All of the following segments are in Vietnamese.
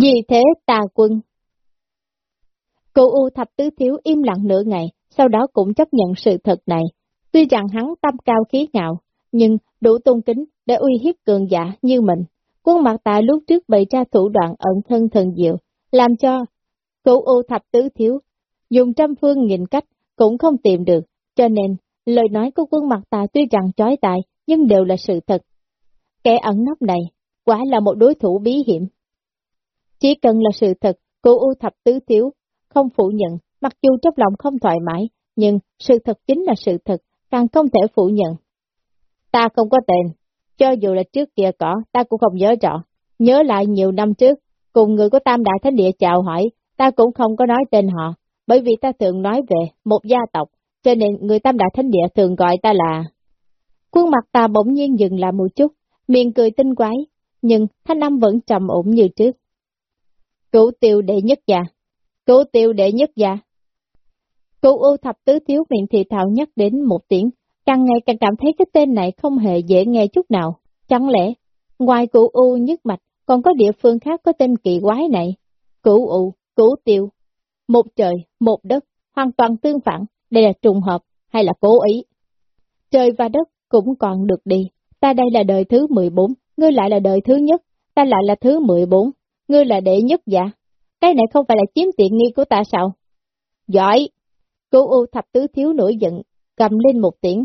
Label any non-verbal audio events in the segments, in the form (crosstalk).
Vì thế tà quân. Cụ U thập tứ thiếu im lặng nửa ngày, sau đó cũng chấp nhận sự thật này. Tuy rằng hắn tâm cao khí ngạo, nhưng đủ tôn kính để uy hiếp cường giả như mình. Quân mặt tại lúc trước bày ra thủ đoạn ẩn thân thần diệu, làm cho cụ U thập tứ thiếu, dùng trăm phương nghìn cách cũng không tìm được, cho nên lời nói của quân mặt tà tuy rằng chói tai, nhưng đều là sự thật. Kẻ ẩn nấp này, quả là một đối thủ bí hiểm. Chỉ cần là sự thật, cô U thập tứ thiếu, không phủ nhận, mặc dù trong lòng không thoải mái, nhưng sự thật chính là sự thật, càng không thể phủ nhận. Ta không có tên, cho dù là trước kia có, ta cũng không nhớ rõ. Nhớ lại nhiều năm trước, cùng người của Tam Đại Thánh Địa chào hỏi, ta cũng không có nói tên họ, bởi vì ta thường nói về một gia tộc, cho nên người Tam Đại Thánh Địa thường gọi ta là... Khuôn mặt ta bỗng nhiên dừng lại một chút, miệng cười tinh quái, nhưng thanh âm vẫn trầm ổn như trước. Cửu tiêu đệ nhất gia, cửu tiêu đệ nhất gia. Cụ U thập tứ thiếu miệng thì thảo nhắc đến một tiếng, càng ngày càng cảm thấy cái tên này không hề dễ nghe chút nào. Chẳng lẽ, ngoài cụ U nhất mạch, còn có địa phương khác có tên kỳ quái này? Cụ U, cụ tiêu, một trời, một đất, hoàn toàn tương phản, đây là trùng hợp hay là cố ý? Trời và đất cũng còn được đi, ta đây là đời thứ 14, ngươi lại là đời thứ nhất, ta lại là thứ 14, ngươi là đệ nhất dạ. Cái này không phải là chiếm tiện nghi của ta sao? Giỏi! Cô U thập tứ thiếu nổi giận, cầm lên một tiếng.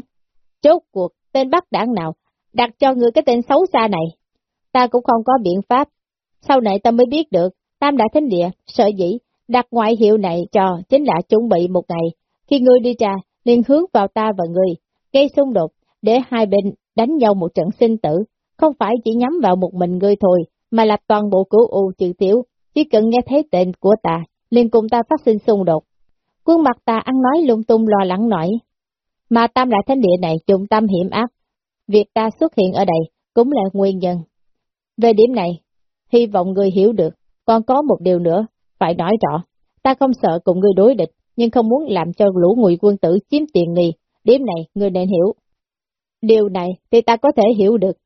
Chốt cuộc, tên bắt đảng nào, đặt cho ngươi cái tên xấu xa này. Ta cũng không có biện pháp. Sau này ta mới biết được, Tam Đại Thánh Địa, sợ dĩ, đặt ngoại hiệu này cho chính là chuẩn bị một ngày. Khi ngươi đi ra, liền hướng vào ta và ngươi, gây xung đột, để hai bên đánh nhau một trận sinh tử, không phải chỉ nhắm vào một mình ngươi thôi, mà là toàn bộ cửu u trừ tiểu, chỉ cần nghe thấy tên của ta, liền cùng ta phát sinh xung đột. Quân mặt ta ăn nói lung tung lo lắng nổi, mà tam đại thánh địa này trùng tâm hiểm ác, việc ta xuất hiện ở đây cũng là nguyên nhân. Về điểm này, hy vọng người hiểu được, còn có một điều nữa, phải nói rõ, ta không sợ cùng người đối địch, nhưng không muốn làm cho lũ ngụy quân tử chiếm tiền nghi, điểm này người nên hiểu. Điều này thì ta có thể hiểu được.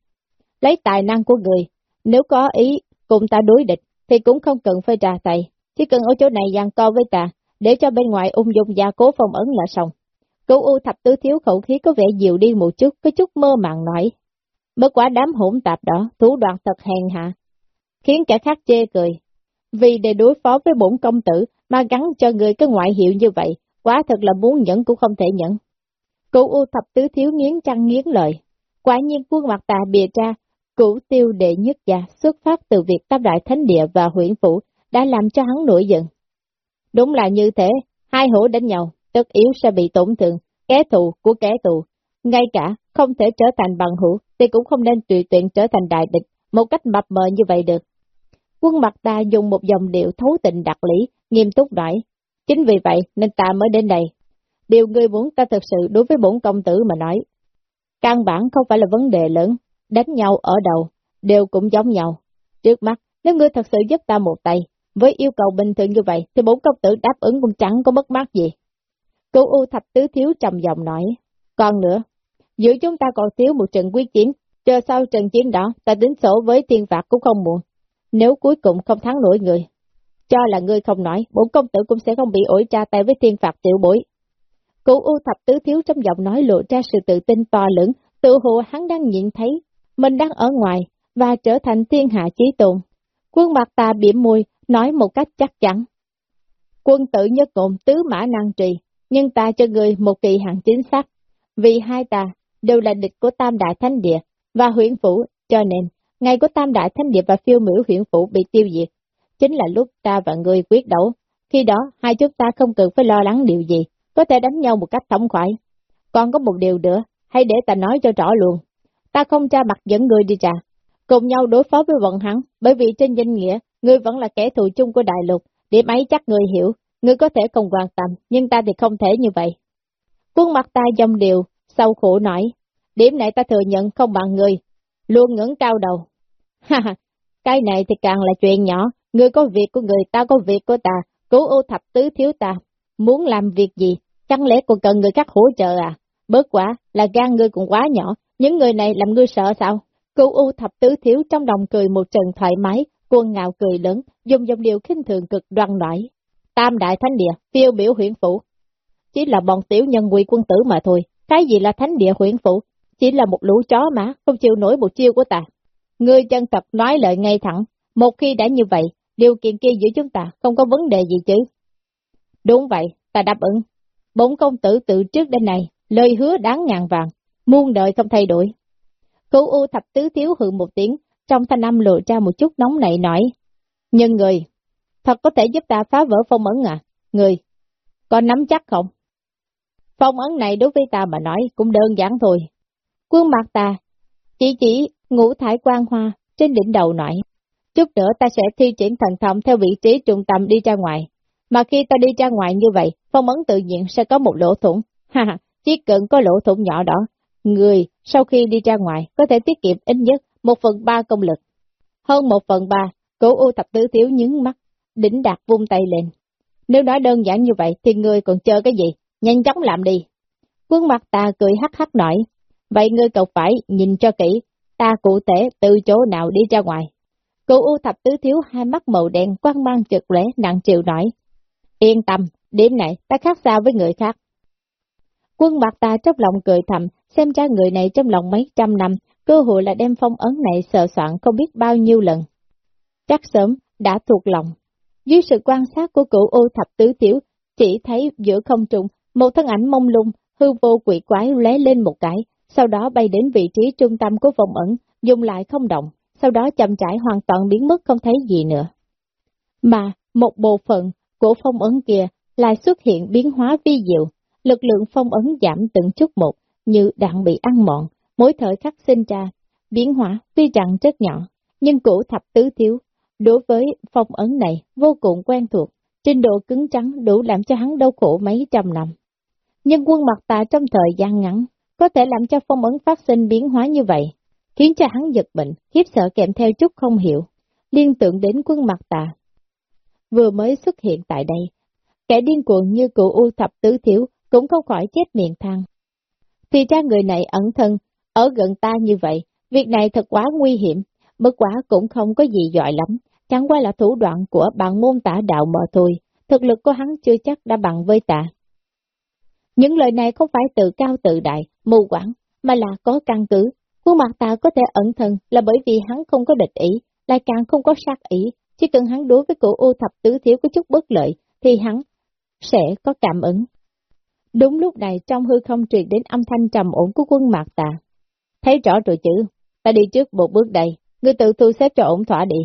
Lấy tài năng của người, nếu có ý cùng ta đối địch, thì cũng không cần phải trà tay, chỉ cần ở chỗ này giằng co với ta, để cho bên ngoài ung dung gia cố phong ấn là xong. Cô U thập tứ thiếu khẩu khí có vẻ dịu đi một chút, có chút mơ màng nói. Bất quả đám hỗn tạp đó, thủ đoạn thật hèn hạ, khiến kẻ khác chê cười. Vì để đối phó với bổn công tử mà gắn cho người cái ngoại hiệu như vậy, quá thật là muốn nhẫn cũng không thể nhẫn. Cụ U thập tứ thiếu nghiến trăng nghiến lợi. Quả nhiên quân mặt tà bìa ra, cửu tiêu đệ nhất gia xuất phát từ việc tam đại thánh địa và huyện phủ đã làm cho hắn nổi giận. Đúng là như thế, hai hổ đánh nhau, tất yếu sẽ bị tổn thương, kẻ thù của kẻ thù. Ngay cả không thể trở thành bằng hữu, thì cũng không nên tùy tiện trở thành đại địch, một cách mập mờ như vậy được. Quân mặt ta dùng một dòng điệu thấu tình đặc lý, nghiêm túc nói. Chính vì vậy nên ta mới đến đây. Điều ngươi muốn ta thật sự đối với bổn công tử mà nói. Căn bản không phải là vấn đề lớn, đánh nhau ở đầu, đều cũng giống nhau. Trước mắt, nếu ngươi thật sự giúp ta một tay, với yêu cầu bình thường như vậy, thì bốn công tử đáp ứng cũng chẳng có mất mát gì. Cô U Thạch tứ thiếu trầm giọng nói, còn nữa, giữa chúng ta còn thiếu một trận quyết chiến, chờ sau trận chiến đó, ta tính sổ với thiên phạt cũng không muộn. Nếu cuối cùng không thắng nổi người, cho là ngươi không nói, bốn công tử cũng sẽ không bị ổi tra tay với thiên phạt tiểu bối. Cô U thập tứ thiếu trong giọng nói lộ ra sự tự tin to lớn, tự hồ hắn đang nhìn thấy, mình đang ở ngoài, và trở thành thiên hạ chí tôn. Quân mặt ta biểm môi, nói một cách chắc chắn. Quân tử nhất ngộm tứ mã năng trì, nhưng ta cho người một kỳ hạn chính xác, vì hai ta đều là địch của Tam Đại Thánh Địa và huyện phủ, cho nên, ngày của Tam Đại Thánh Địa và phiêu miểu huyện phủ bị tiêu diệt, chính là lúc ta và người quyết đấu, khi đó hai chúng ta không cần phải lo lắng điều gì, có thể đánh nhau một cách thống khoái. Còn có một điều nữa, hãy để ta nói cho rõ luôn, ta không cho mặt dẫn người đi trà, cùng nhau đối phó với bọn hắn, bởi vì trên danh nghĩa, ngươi vẫn là kẻ thù chung của đại lục, điểm ấy chắc ngươi hiểu, ngươi có thể không quan tâm, nhưng ta thì không thể như vậy. Quân mặt ta dòng điều, sau khổ nói, điểm này ta thừa nhận không bằng ngươi, luôn ngẩng cao đầu. (laughs) Ha ha, cái này thì càng là chuyện nhỏ, ngươi có việc của người, ta có việc của ta, cứu ô thập tứ thiếu ta, muốn làm việc gì, chẳng lẽ còn cần người khác hỗ trợ à? Bớt quả là gan ngươi cũng quá nhỏ, những người này làm ngươi sợ sao? Cửu U thập tứ thiếu trong đồng cười một trận thoải mái, Quân ngạo cười lớn, dùng dòng điều khinh thường cực đoan nổi. Tam đại thánh địa, phiêu biểu huyện phủ. Chỉ là bọn tiểu nhân quỷ quân tử mà thôi, cái gì là thánh địa huyện phủ? Chỉ là một lũ chó má, không chịu nổi một chiêu của ta. Ngươi chân tập nói lời ngay thẳng, một khi đã như vậy, điều kiện kia giữa chúng ta không có vấn đề gì chứ. Đúng vậy, ta đáp ứng. Bốn công tử từ trước đến nay, lời hứa đáng ngàn vàng, muôn đời không thay đổi. Cửu U thập tứ thiếu hự một tiếng, trong thanh âm lộ ra một chút nóng nảy nói. Nhân người, thật có thể giúp ta phá vỡ phong ấn à? Người, có nắm chắc không? Phong ấn này đối với ta mà nói cũng đơn giản thôi. Quân mặt ta, chỉ chỉ ngũ thải quan hoa trên đỉnh đầu nói. Chút nữa ta sẽ thi triển thần thông theo vị trí trung tâm đi ra ngoài. Mà khi ta đi ra ngoài như vậy, phong ấn tự nhiên sẽ có một lỗ thủng. Ha ha, chỉ cần có lỗ thủng nhỏ đó, người sau khi đi ra ngoài có thể tiết kiệm ít nhất một phần ba công lực. Hơn một phần ba, cổ u thập tứ thiếu nhướng mắt, đỉnh đạt vung tay lên. Nếu nói đơn giản như vậy thì người còn chờ cái gì? Nhanh chóng làm đi. Quân mặt ta cười hắc hắc nói, vậy ngươi cậu phải nhìn cho kỹ, ta cụ thể từ chỗ nào đi ra ngoài. Cụ U thập tứ thiếu hai mắt màu đen quang mang trực lẽ nặng chịu nói. Yên tâm, điểm này ta khác xa với người khác. Quân bạc ta trong lòng cười thầm, xem ra người này trong lòng mấy trăm năm, cơ hội là đem phong ấn này sợ soạn không biết bao nhiêu lần. Chắc sớm, đã thuộc lòng. Dưới sự quan sát của cửu ô thập tứ tiểu, chỉ thấy giữa không trung, một thân ảnh mông lung, hư vô quỷ quái lé lên một cái, sau đó bay đến vị trí trung tâm của vòng ẩn, dùng lại không động, sau đó chậm rãi hoàn toàn biến mất không thấy gì nữa. Mà, một bộ phận của phong ấn kia lại xuất hiện biến hóa vi diệu, lực lượng phong ấn giảm từng chút một, như đạn bị ăn mòn, mỗi thời khắc sinh ra, biến hóa tuy rằng rất nhỏ, nhưng cổ thập tứ thiếu, đối với phong ấn này vô cùng quen thuộc, trình độ cứng trắng đủ làm cho hắn đau khổ mấy trăm năm. Nhưng quân mặt tà trong thời gian ngắn, có thể làm cho phong ấn phát sinh biến hóa như vậy, khiến cho hắn giật bệnh, khiếp sợ kèm theo chút không hiểu, liên tưởng đến quân mặt tà. Vừa mới xuất hiện tại đây, kẻ điên cuồng như cụ U thập tứ thiếu cũng không khỏi chết miệng thang. Thì ra người này ẩn thân, ở gần ta như vậy, việc này thật quá nguy hiểm, bất quá cũng không có gì giỏi lắm, chẳng qua là thủ đoạn của bạn môn tả đạo mờ thôi, thực lực của hắn chưa chắc đã bằng với ta. Những lời này không phải tự cao tự đại, mù quáng, mà là có căn cứ. Khuôn mặt ta có thể ẩn thân là bởi vì hắn không có địch ý, lại càng không có sát ý. Chỉ cần hắn đối với cụ ô thập tứ thiếu có chút bất lợi, thì hắn sẽ có cảm ứng. Đúng lúc này trong hư không truyền đến âm thanh trầm ổn của quân mạc tà. Thấy rõ rồi chứ, ta đi trước một bước đây, ngươi tự thu xếp cho ổn thỏa đi.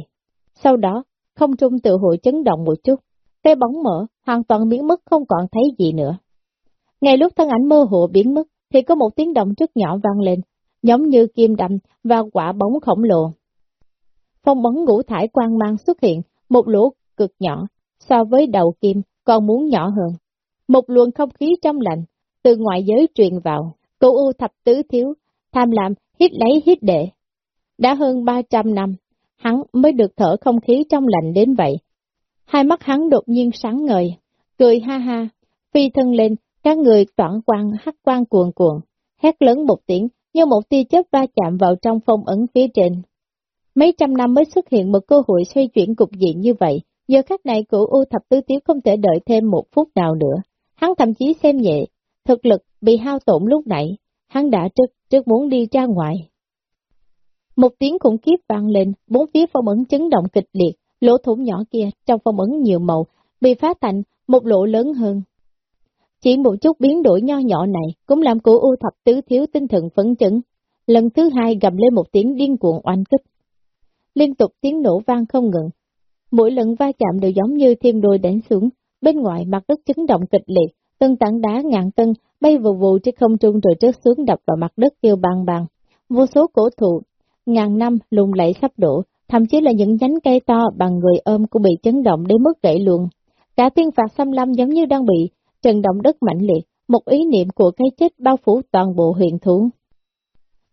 Sau đó, không trung tự hội chấn động một chút, cái bóng mở, hoàn toàn biến mất không còn thấy gì nữa. Ngay lúc thân ảnh mơ hồ biến mất, thì có một tiếng động rất nhỏ vang lên, giống như kim đâm và quả bóng khổng lồ. Phong bóng ngũ thải quang mang xuất hiện, một lỗ cực nhỏ, so với đầu kim còn muốn nhỏ hơn. Một luồng không khí trong lạnh, từ ngoại giới truyền vào, cổ U thập tứ thiếu, tham lam, hít lấy hít đệ Đã hơn 300 năm, hắn mới được thở không khí trong lạnh đến vậy. Hai mắt hắn đột nhiên sáng ngời, cười ha ha, phi thân lên, các người toản quang hắc quang cuồn cuộn, hét lớn một tiếng, như một tia chớp va chạm vào trong phong ấn phía trên. Mấy trăm năm mới xuất hiện một cơ hội xoay chuyển cục diện như vậy, giờ khắc này của U thập tứ tiếu không thể đợi thêm một phút nào nữa. Hắn thậm chí xem nhẹ, thực lực bị hao tổn lúc nãy, hắn đã trước, trước muốn đi ra ngoài. Một tiếng khủng khiếp vang lên, bốn phía phong ấn chấn động kịch liệt, lỗ thủng nhỏ kia trong phong ấn nhiều màu, bị phá thành một lỗ lớn hơn, chỉ một chút biến đổi nho nhỏ này cũng làm cổ u thập tứ thiếu tinh thần phấn chấn. Lần thứ hai gầm lên một tiếng điên cuồng oanh kích. Liên tục tiếng nổ vang không ngừng. Mỗi lần va chạm đều giống như thêm đôi đánh xuống. Bên ngoài mặt đất chấn động kịch liệt, tân tảng đá ngàn tân bay vù vù trên không trung rồi trước xuống đập vào mặt đất kêu bang bang. Vô số cổ thụ, ngàn năm lùng lẫy sắp đổ, thậm chí là những nhánh cây to bằng người ôm cũng bị chấn động đến mức gãy luôn. Cả tiên phạt xâm lâm giống như đang bị trần động đất mạnh liệt, một ý niệm của cái chết bao phủ toàn bộ huyện thú.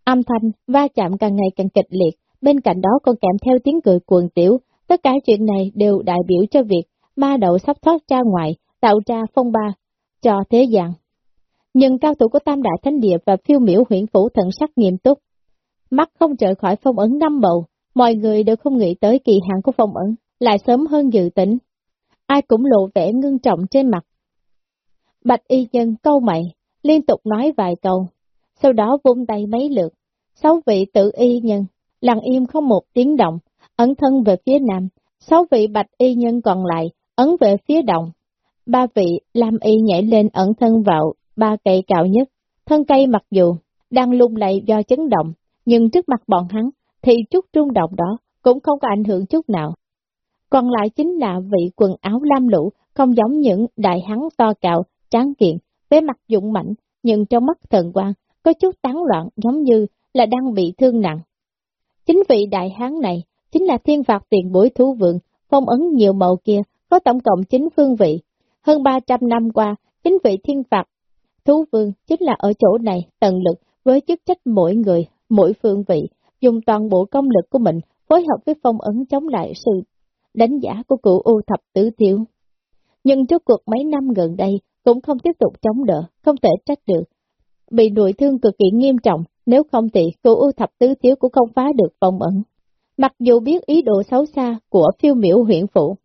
Âm thanh, va chạm càng ngày càng kịch liệt, bên cạnh đó còn kèm theo tiếng cười cuồng tiểu, tất cả chuyện này đều đại biểu cho việc ma đậu sắp thoát ra ngoài, tạo ra phong ba, cho thế gian. Nhưng cao thủ của Tam Đại Thánh Địa và phiêu miểu huyện phủ thần sắc nghiêm túc, mắt không trở khỏi phong ấn năm bầu, Mọi người đều không nghĩ tới kỳ hạn của phong ấn, lại sớm hơn dự tính. Ai cũng lộ vẻ ngưng trọng trên mặt. Bạch y nhân câu mày, liên tục nói vài câu, sau đó vung tay mấy lượt. Sáu vị tự y nhân, lặng im không một tiếng động, ẩn thân về phía nam, sáu vị bạch y nhân còn lại, ấn về phía động, Ba vị lam y nhảy lên ẩn thân vào ba cây cao nhất, thân cây mặc dù đang lung lay do chấn động, nhưng trước mặt bọn hắn thì chút rung động đó cũng không có ảnh hưởng chút nào. Còn lại chính là vị quần áo lam lũ, không giống những đại hắn to cạo, tráng kiện, với mặt dũng mạnh, nhưng trong mắt thần quan có chút tán loạn giống như là đang bị thương nặng. Chính vị đại hán này chính là thiên phạt tiền bối thú vượng, phong ấn nhiều màu kia, có tổng cộng 9 phương vị. Hơn 300 năm qua, chính vị thiên phạt thú vương chính là ở chỗ này tận lực với chức trách mỗi người, mỗi phương vị, dùng toàn bộ công lực của mình phối hợp với phong ấn chống lại sự đánh giá của cụ U thập tứ thiếu. Nhưng trước cuộc mấy năm gần đây cũng không tiếp tục chống đỡ, không thể trách được. Bị nội thương cực kỳ nghiêm trọng, nếu không thì cụ U thập tứ thiếu cũng không phá được phong ẩn Mặc dù biết ý đồ xấu xa của phiêu miểu huyện phủ,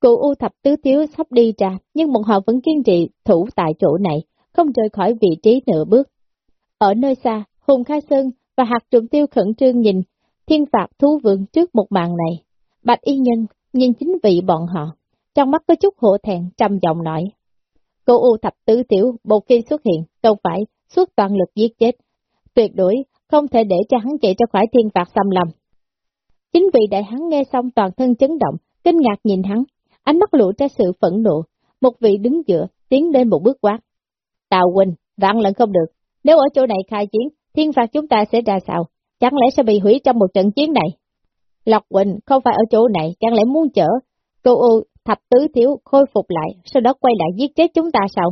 cụ U thập tứ Tiếu sắp đi ra, nhưng bọn họ vẫn kiên trì thủ tại chỗ này, không rời khỏi vị trí nửa bước. Ở nơi xa, Hùng Khai Sơn và hạt trùng tiêu khẩn trương nhìn thiên phạt thú vượng trước một màn này. Bạch y nhân nhìn chính vị bọn họ, trong mắt có chút hổ thẹn trầm giọng nói. Cô U thập tứ tiểu một khi xuất hiện, đâu phải suốt toàn lực giết chết. Tuyệt đối không thể để cho hắn chạy ra khỏi thiên phạt xâm lầm. Chính vị đại hắn nghe xong toàn thân chấn động, kinh ngạc nhìn hắn, ánh mắt lộ ra sự phẫn nộ, một vị đứng giữa, tiến lên một bước quát. Tào Quỳnh, vạn lần không được, nếu ở chỗ này khai chiến, thiên phạt chúng ta sẽ ra sao? Chẳng lẽ sẽ bị hủy trong một trận chiến này? Lộc Quỳnh không phải ở chỗ này, chẳng lẽ muốn chở cô U thập tứ thiếu khôi phục lại, sau đó quay lại giết chết chúng ta sao?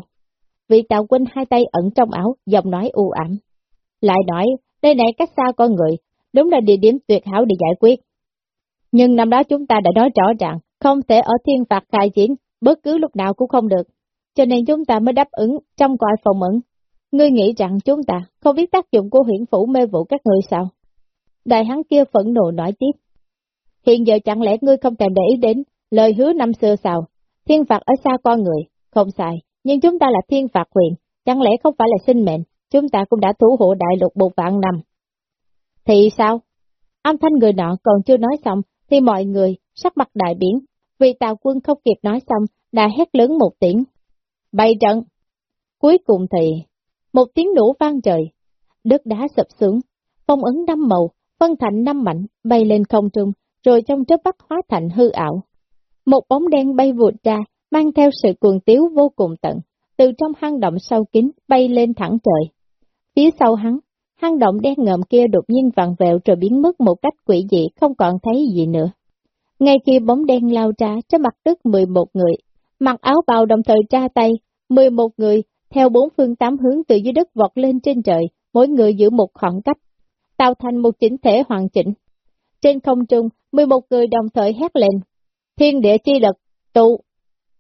Vị Tào Quỳnh hai tay ẩn trong áo, giọng nói u ảm. Lại nói, nơi này cách xa con người, đúng là địa điểm tuyệt hảo để giải quyết. Nhưng năm đó chúng ta đã nói rõ ràng, không thể ở thiên phạt khai diễn, bất cứ lúc nào cũng không được. Cho nên chúng ta mới đáp ứng trong cõi phòng mẫn. Ngươi nghĩ rằng chúng ta không biết tác dụng của huyện phủ mê vụ các người sao? Đại hắn kia phẫn nộ nói tiếp. Hiện giờ chẳng lẽ ngươi không thèm để ý đến lời hứa năm xưa sao? Thiên phạt ở xa con người, không sai, nhưng chúng ta là thiên phạt quyền, chẳng lẽ không phải là sinh mệnh, chúng ta cũng đã thủ hộ đại lục một vạn năm. Thì sao? Âm thanh người nọ còn chưa nói xong, thì mọi người sắc mặt đại biến, vì tàu quân không kịp nói xong, đã hét lớn một tiếng. Bay trận! Cuối cùng thì, một tiếng nổ vang trời, đất đá sập xuống, phong ấn năm màu, phân thành năm mảnh, bay lên không trung, rồi trong chớp mắt hóa thành hư ảo. Một bóng đen bay vụt ra, mang theo sự cuồng tiếu vô cùng tận, từ trong hang động sâu kín bay lên thẳng trời. Phía sau hắn, hang động đen ngợm kia đột nhiên vặn vẹo rồi biến mất một cách quỷ dị không còn thấy gì nữa. Ngay khi bóng đen lao ra trên mặt đất 11 người, mặc áo bào đồng thời ra tay, 11 người theo bốn phương tám hướng từ dưới đất vọt lên trên trời, mỗi người giữ một khoảng cách, tạo thành một chỉnh thể hoàn chỉnh. Trên không trung, 11 người đồng thời hét lên, thiên địa chi lực, tụ.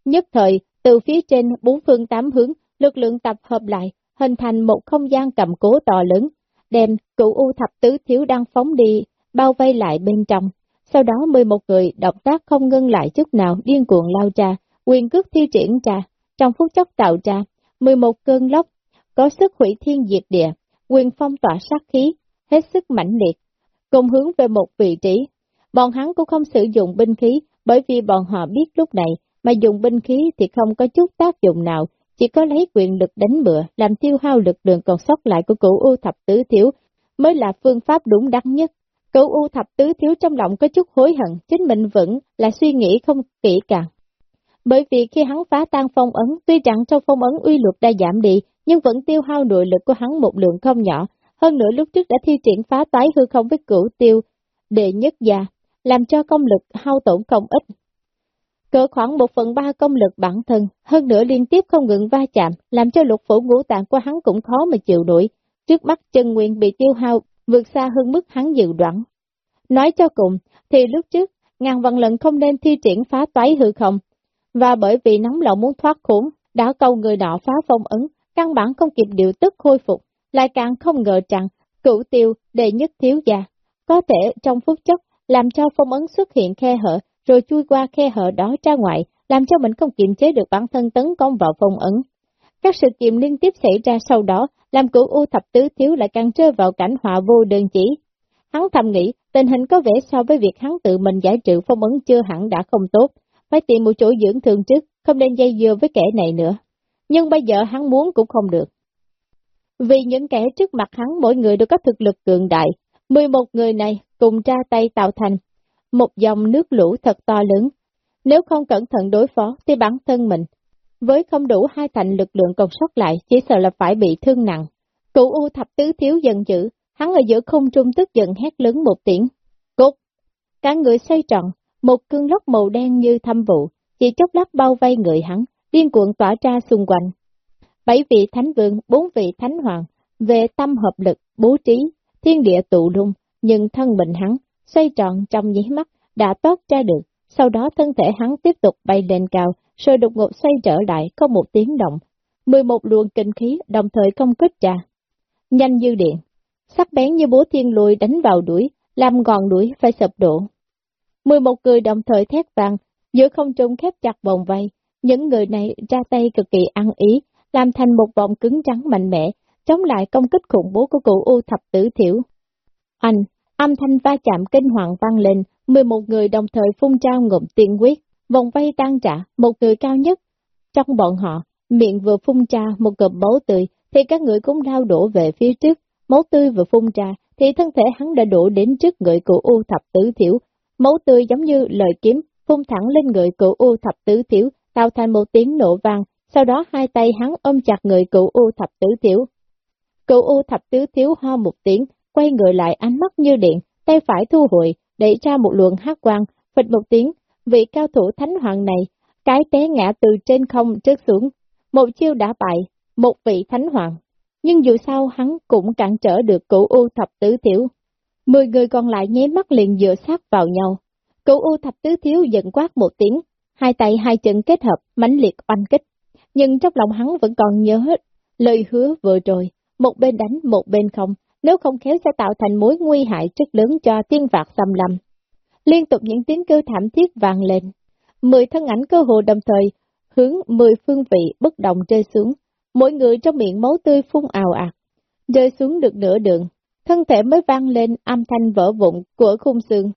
Nhất thời, từ phía trên bốn phương tám hướng, lực lượng tập hợp lại, hình thành một không gian cầm cố to lớn, đem cựu U thập tứ thiếu đang phóng đi, bao vây lại bên trong. Sau đó 11 người động tác không ngưng lại chút nào điên cuồng lao ra, quyền cước thi triển ra, trong phút chốc tạo ra 11 cơn lốc, có sức hủy thiên diệt địa, quyền phong tỏa sát khí, hết sức mãnh liệt, cùng hướng về một vị trí. Bọn hắn cũng không sử dụng binh khí, bởi vì bọn họ biết lúc này, mà dùng binh khí thì không có chút tác dụng nào, chỉ có lấy quyền lực đánh bựa, làm tiêu hao lực lượng còn sót lại của cửu U thập tứ thiếu, mới là phương pháp đúng đắn nhất. Cửu U thập tứ thiếu trong lòng có chút hối hận, chính mình vẫn là suy nghĩ không kỹ càng. Bởi vì khi hắn phá tan phong ấn, tuy rằng trong phong ấn uy luật đã giảm đi, nhưng vẫn tiêu hao nội lực của hắn một lượng không nhỏ. Hơn nữa lúc trước đã thi triển phá tái hư không với cửu tiêu, đệ nhất già, làm cho công lực hao tổn không ít. Cỡ khoảng một phần ba công lực bản thân, hơn nữa liên tiếp không ngừng va chạm, làm cho lục phủ ngũ tạng của hắn cũng khó mà chịu nổi. Trước mắt chân nguyên bị tiêu hao, vượt xa hơn mức hắn dự đoán. Nói cho cùng, thì lúc trước, ngàn vạn lần không nên thi triển phá toái hư không, và bởi vì nóng lòng muốn thoát khốn, đã câu người nọ phá phong ấn, căn bản không kịp điều tức khôi phục, lại càng không ngờ rằng cửu tiêu đệ nhất thiếu gia, có thể trong phút chốc làm cho phong ấn xuất hiện khe hở, rồi chui qua khe hở đó ra ngoài, làm cho mình không kiềm chế được bản thân tấn công vào phong ấn. Các sự kiện liên tiếp xảy ra sau đó, làm cửu U thập tứ thiếu lại càng rơi vào cảnh họa vô đơn chỉ. Hắn thầm nghĩ, tình hình có vẻ so với việc hắn tự mình giải trừ phong ấn chưa hẳn đã không tốt, phải tìm một chỗ dưỡng thương trước, không nên dây dưa với kẻ này nữa. Nhưng bây giờ hắn muốn cũng không được. Vì những kẻ trước mặt hắn mỗi người đều có thực lực cường đại, 11 người này cùng ra tay tạo thành một dòng nước lũ thật to lớn. Nếu không cẩn thận đối phó thì bản thân mình, với không đủ hai thành lực lượng còn sót lại, chỉ sợ là phải bị thương nặng. Cụ U thập tứ thiếu dần dữ, hắn ở giữa không trung tức giận hét lớn một tiếng. Cốt! Cả người xoay tròn, một cơn lốc màu đen như thâm vụ, chỉ chốc lát bao vây người hắn, điên cuộn tỏa ra xung quanh. Bảy vị thánh vương, bốn vị thánh hoàng, về tâm hợp lực, bố trí, thiên địa tụ lung, nhưng thân mình hắn, xoay tròn trong nháy mắt, đã toát ra được, sau đó thân thể hắn tiếp tục bay lên cao, rồi đột ngột xoay trở lại, không một tiếng động. 11 luồng kinh khí đồng thời công kích ra. Nhanh như điện, sắc bén như búa thiên lùi đánh vào đuổi, làm gòn đuổi phải sập đổ. 11 người đồng thời thét vàng, giữa không trung khép chặt vòng vây, những người này ra tay cực kỳ ăn ý, làm thành một vòng cứng trắng mạnh mẽ, chống lại công kích khủng bố của cụ U thập tử thiểu. Anh, âm thanh va chạm kinh hoàng vang lên, 11 người đồng thời phun trao ngụm tiên quyết, vòng vây tan trả, một người cao nhất. Trong bọn họ, miệng vừa phun ra một cụm máu tươi, thì các người cũng đau đổ về phía trước, máu tươi vừa phun ra, thì thân thể hắn đã đổ đến trước người của U thập tử thiểu. Máu tươi giống như lời kiếm, phun thẳng lên người của U thập tử thiểu, tạo thành một tiếng nổ vang, sau đó hai tay hắn ôm chặt người Cựu U thập tử Thiểu. Cụ U thập tứ thiếu ho một tiếng, quay người lại ánh mắt như điện, tay phải thu hồi, đẩy ra một luồng hát quang, phịch một tiếng, vị cao thủ thánh hoàng này, cái té ngã từ trên không rớt xuống, một chiêu đã bại, một vị thánh hoàng. Nhưng dù sao hắn cũng cản trở được cửu U thập tứ thiếu. Mười người còn lại nháy mắt liền dựa sát vào nhau. cửu U thập tứ thiếu giận quát một tiếng, hai tay hai chân kết hợp, mãnh liệt oanh kích. Nhưng trong lòng hắn vẫn còn nhớ hết lời hứa vừa rồi, một bên đánh một bên không, nếu không khéo sẽ tạo thành mối nguy hại rất lớn cho tiên vạc xâm lâm. Liên tục những tiếng kêu thảm thiết vang lên, mười thân ảnh cơ hồ đồng thời hướng mười phương vị bất động rơi xuống, mỗi người trong miệng máu tươi phun ào ạt, rơi xuống được nửa đường, thân thể mới vang lên âm thanh vỡ vụn của khung xương.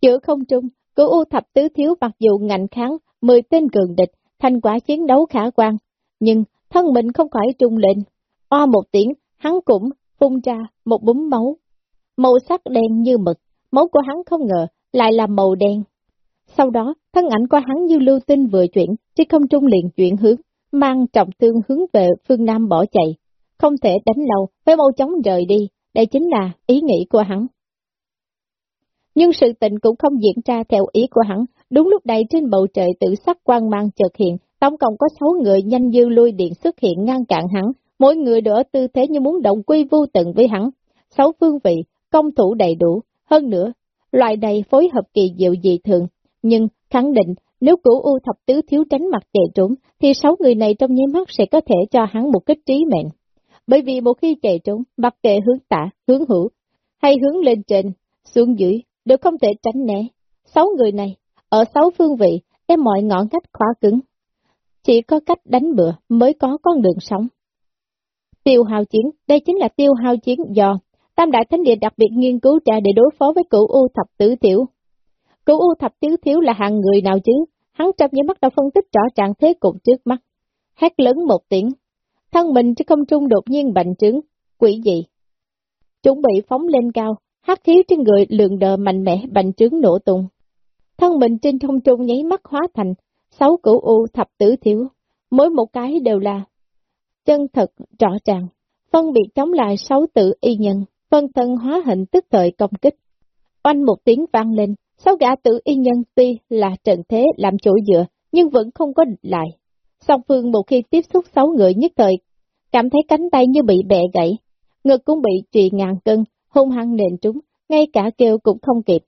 Giữa không trung, Cửu U thập tứ thiếu mặc dù ngạnh kháng mười tên cường địch, thành quả chiến đấu khả quan, nhưng thân mình không khỏi trung lên. o một tiếng, hắn cũng phun ra một búng máu. Màu sắc đen như mực, máu của hắn không ngờ lại là màu đen. Sau đó, thân ảnh của hắn như lưu tinh vừa chuyển, chứ không trung liền chuyển hướng, mang trọng thương hướng về phương Nam bỏ chạy. Không thể đánh lâu, phải mau chóng rời đi, đây chính là ý nghĩ của hắn. Nhưng sự tình cũng không diễn ra theo ý của hắn, đúng lúc này trên bầu trời tự sắc quang mang chợt hiện, tổng cộng có sáu người nhanh dư lui điện xuất hiện ngăn cản hắn, mỗi người đều ở tư thế như muốn động quy vô tận với hắn. Sáu phương vị, công thủ đầy đủ, hơn nữa, loại này phối hợp kỳ diệu dị thường, nhưng khẳng định nếu cửu U thập tứ thiếu tránh mặt chạy trốn, thì sáu người này trong nháy mắt sẽ có thể cho hắn một kích trí mệnh. Bởi vì một khi chạy trốn, mặc kệ hướng tả, hướng hữu, hay hướng lên trên, xuống dưới, đều không thể tránh né. Sáu người này, ở sáu phương vị, đem mọi ngọn cách khóa cứng. Chỉ có cách đánh bừa mới có con đường sống. Tiêu hao chiến, đây chính là tiêu hao chiến do Tam Đại Thánh Địa đặc biệt nghiên cứu ra để đối phó với cửu U thập tứ tiểu. Cửu U thập tứ thiếu là hạng người nào chứ? Hắn trong những mắt đã phân tích rõ trạng thế cục trước mắt. Hét lớn một tiếng, thân mình trên không trung đột nhiên bành trướng, quỷ dị. Chuẩn bị phóng lên cao, hát khí trên người lượng đờ mạnh mẽ bành trướng nổ tung. Thân mình trên không trung nháy mắt hóa thành sáu cửu u thập tử thiếu, mỗi một cái đều là chân thật rõ ràng, phân biệt chống lại sáu tự y nhân, phân thân hóa hình tức thời công kích. Oanh một tiếng vang lên, sáu gã tử y nhân tuy là trận thế làm chỗ dựa, nhưng vẫn không có địch lại. Song phương một khi tiếp xúc sáu người nhất thời, cảm thấy cánh tay như bị bẻ gãy, ngực cũng bị trì ngàn cân, hung hăng nền trúng, ngay cả kêu cũng không kịp,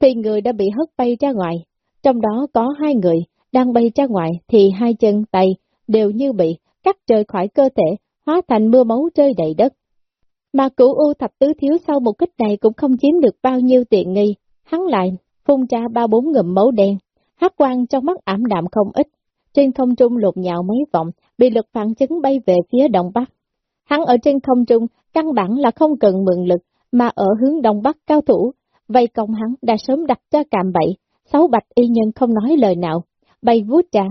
thì người đã bị hất bay ra ngoài. Trong đó có hai người, đang bay ra ngoài thì hai chân tay đều như bị cắt trời khỏi cơ thể, hóa thành mưa máu rơi đầy đất. Mà cửu U thập tứ thiếu sau một kích này cũng không chiếm được bao nhiêu tiện nghi, hắn lại phun ra ba bốn ngụm máu đen, hát quang trong mắt ảm đạm không ít, trên không trung lột nhạo mấy vọng bị lực phản chứng bay về phía đông bắc. Hắn ở trên không trung, căn bản là không cần mượn lực, mà ở hướng đông bắc cao thủ, vây công hắn đã sớm đặt cho cạm bẫy, sáu bạch y nhân không nói lời nào, bay vút ra.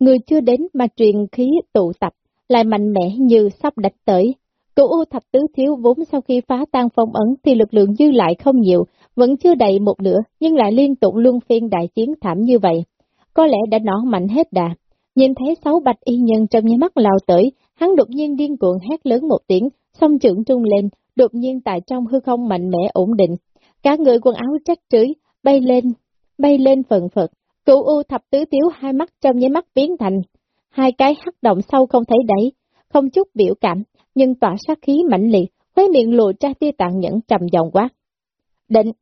Người chưa đến mà truyền khí tụ tập, lại mạnh mẽ như sắp đạch tới. Cửu U thập tứ thiếu vốn sau khi phá tan phong ấn thì lực lượng dư lại không nhiều, vẫn chưa đầy một nửa, nhưng lại liên tục luân phiên đại chiến thảm như vậy. Có lẽ đã nỏ mạnh hết đà. Nhìn thấy sáu bạch y nhân trong nháy mắt lao tới, hắn đột nhiên điên cuồng hét lớn một tiếng, song trưởng trung lên, đột nhiên tại trong hư không mạnh mẽ ổn định. Cả người quần áo trách trưới, bay lên, bay lên phần phật. Cửu U thập tứ thiếu hai mắt trong nháy mắt biến thành, hai cái hắc động sâu không thấy đẩy, không chút biểu cảm, nhưng tỏa sát khí mạnh liệt, khóe miệng lộ ra tia tàn nhẫn trầm giọng quát. Định!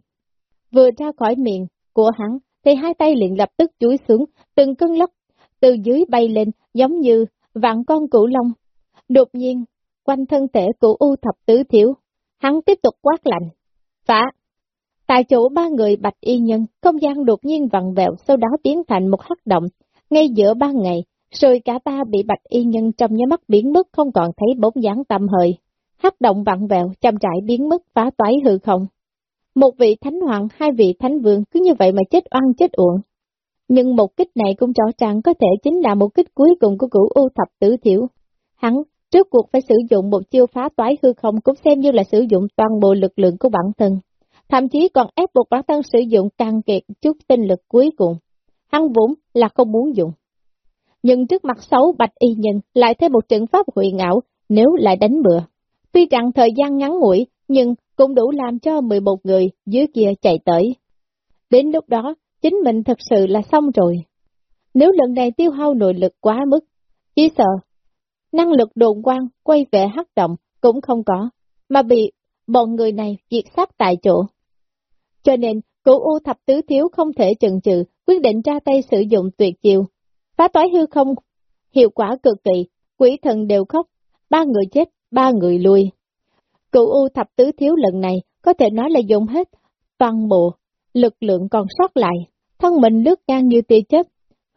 Vừa ra khỏi miệng của hắn, thì hai tay liền lập tức chuối xuống, từng cơn lốc từ dưới bay lên, giống như vạn con cửu long. Đột nhiên, quanh thân thể của U thập tứ thiếu, hắn tiếp tục quát lạnh. Phá! Tại chỗ ba người bạch y nhân, không gian đột nhiên vặn vẹo, sau đó biến thành một hắc động. Ngay giữa ba ngày, rồi cả ba bị bạch y nhân trong nhớ mắt biến mất không còn thấy bóng dáng tâm hơi. Hắc động vặn vẹo, chăm trại biến mất phá toái hư không. Một vị thánh hoàng, hai vị thánh vương cứ như vậy mà chết oan chết uổng. Nhưng một kích này cũng rõ ràng có thể chính là một kích cuối cùng của cửu U thập tử thiểu. Hắn, trước cuộc phải sử dụng một chiêu phá toái hư không cũng xem như là sử dụng toàn bộ lực lượng của bản thân. Thậm chí còn ép buộc bản thân sử dụng càng kiệt chút tinh lực cuối cùng. Hắn vốn là không muốn dùng. Nhưng trước mặt xấu bạch y nhân lại thêm một trận pháp huyền ảo nếu lại đánh bừa. Tuy rằng thời gian ngắn ngủi, nhưng cũng đủ làm cho 11 người dưới kia chạy tới. Đến lúc đó, chính mình thật sự là xong rồi. Nếu lần này tiêu hao nội lực quá mức, chỉ sợ, năng lực đồn quang quay về hắc động cũng không có, mà bị bọn người này diệt sát tại chỗ. Cho nên, cửu U thập tứ thiếu không thể chần chừ, quyết định ra tay sử dụng tuyệt chiêu. Phá toái hư không, hiệu quả cực kỳ, quỷ thần đều khóc, ba người chết, ba người lui. Cửu U thập tứ thiếu lần này có thể nói là dùng hết toàn bộ lực lượng còn sót lại, thân mình lướt ngang như tia chớp,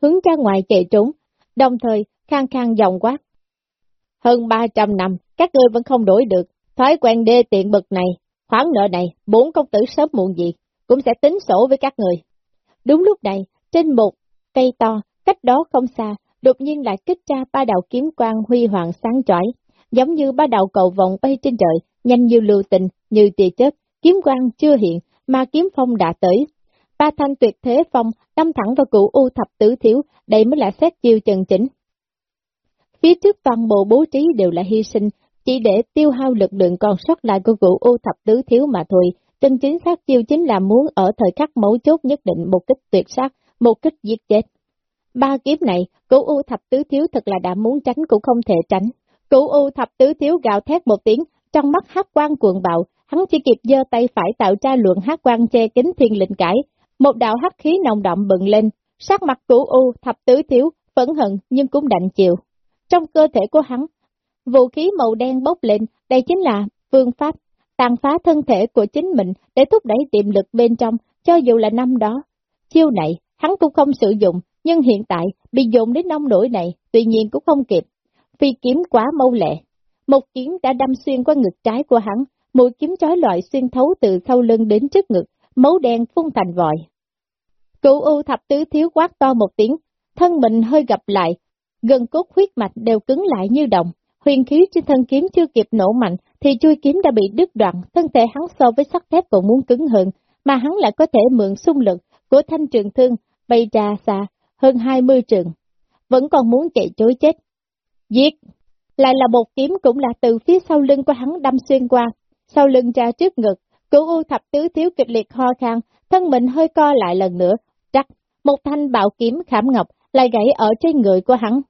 hướng ra ngoài chạy trốn, đồng thời khang khang dòng quát. Hơn 300 năm, các ngươi vẫn không đổi được, thói quen đê tiện bực này, khoản nợ này, bốn công tử sớm muộn gì, cũng sẽ tính sổ với các người. Đúng lúc này, trên một cây to, cách đó không xa, đột nhiên lại kích ra ba đạo kiếm quang huy hoàng sáng chói, giống như ba đạo cầu vòng bay trên trời, nhanh như lưu tình, như tia chớp, kiếm quang chưa hiện, mà kiếm phong đã tới. Ba thanh tuyệt thế phong đâm thẳng vào cụ u thập tử thiếu, đây mới là xét chiêu chân chính. Phía trước toàn bộ bố trí đều là hy sinh, chỉ để tiêu hao lực lượng còn sót lại của vụ u thập tứ thiếu mà thôi. Chân chính xác chiêu chính là muốn ở thời khắc mấu chốt nhất định một kích tuyệt sát, một kích giết chết. Ba kiếm này, cửu u thập tứ thiếu thật là đã muốn tránh cũng không thể tránh. Cửu u thập tứ thiếu gào thét một tiếng, trong mắt hát quan cuồng bạo, hắn chỉ kịp giơ tay phải tạo ra lượng hát quan che kính thiên linh cải. Một đạo hắc khí nồng đậm bừng lên, sắc mặt cửu u thập tứ thiếu, phẫn hận nhưng cũng đạnh chịu. Trong cơ thể của hắn, vũ khí màu đen bốc lên, đây chính là phương pháp tàn phá thân thể của chính mình để thúc đẩy tiềm lực bên trong, cho dù là năm đó. Chiêu này, hắn cũng không sử dụng, nhưng hiện tại bị dồn đến nông nổi này, tuy nhiên cũng không kịp. Vì kiếm quá mâu lệ, một kiếm đã đâm xuyên qua ngực trái của hắn, mũi kiếm chói loại xuyên thấu từ sau lưng đến trước ngực, máu đen phun thành vòi. Cụ U thập tứ thiếu quát to một tiếng, thân mình hơi gặp lại, gần cốt huyết mạch đều cứng lại như đồng. Huyền khí trên thân kiếm chưa kịp nổ mạnh, thì chui kiếm đã bị đứt đoạn, thân thể hắn so với sắt thép còn muốn cứng hơn, mà hắn lại có thể mượn xung lực của thanh trường thương, bay ra xa, hơn 20 trường. Vẫn còn muốn chạy chối chết. Giết! Lại là một kiếm cũng là từ phía sau lưng của hắn đâm xuyên qua, sau lưng ra trước ngực, cửu u thập tứ thiếu kịch liệt ho khan, thân mình hơi co lại lần nữa, chắc, một thanh bạo kiếm khảm ngọc lại gãy ở trên người của hắn.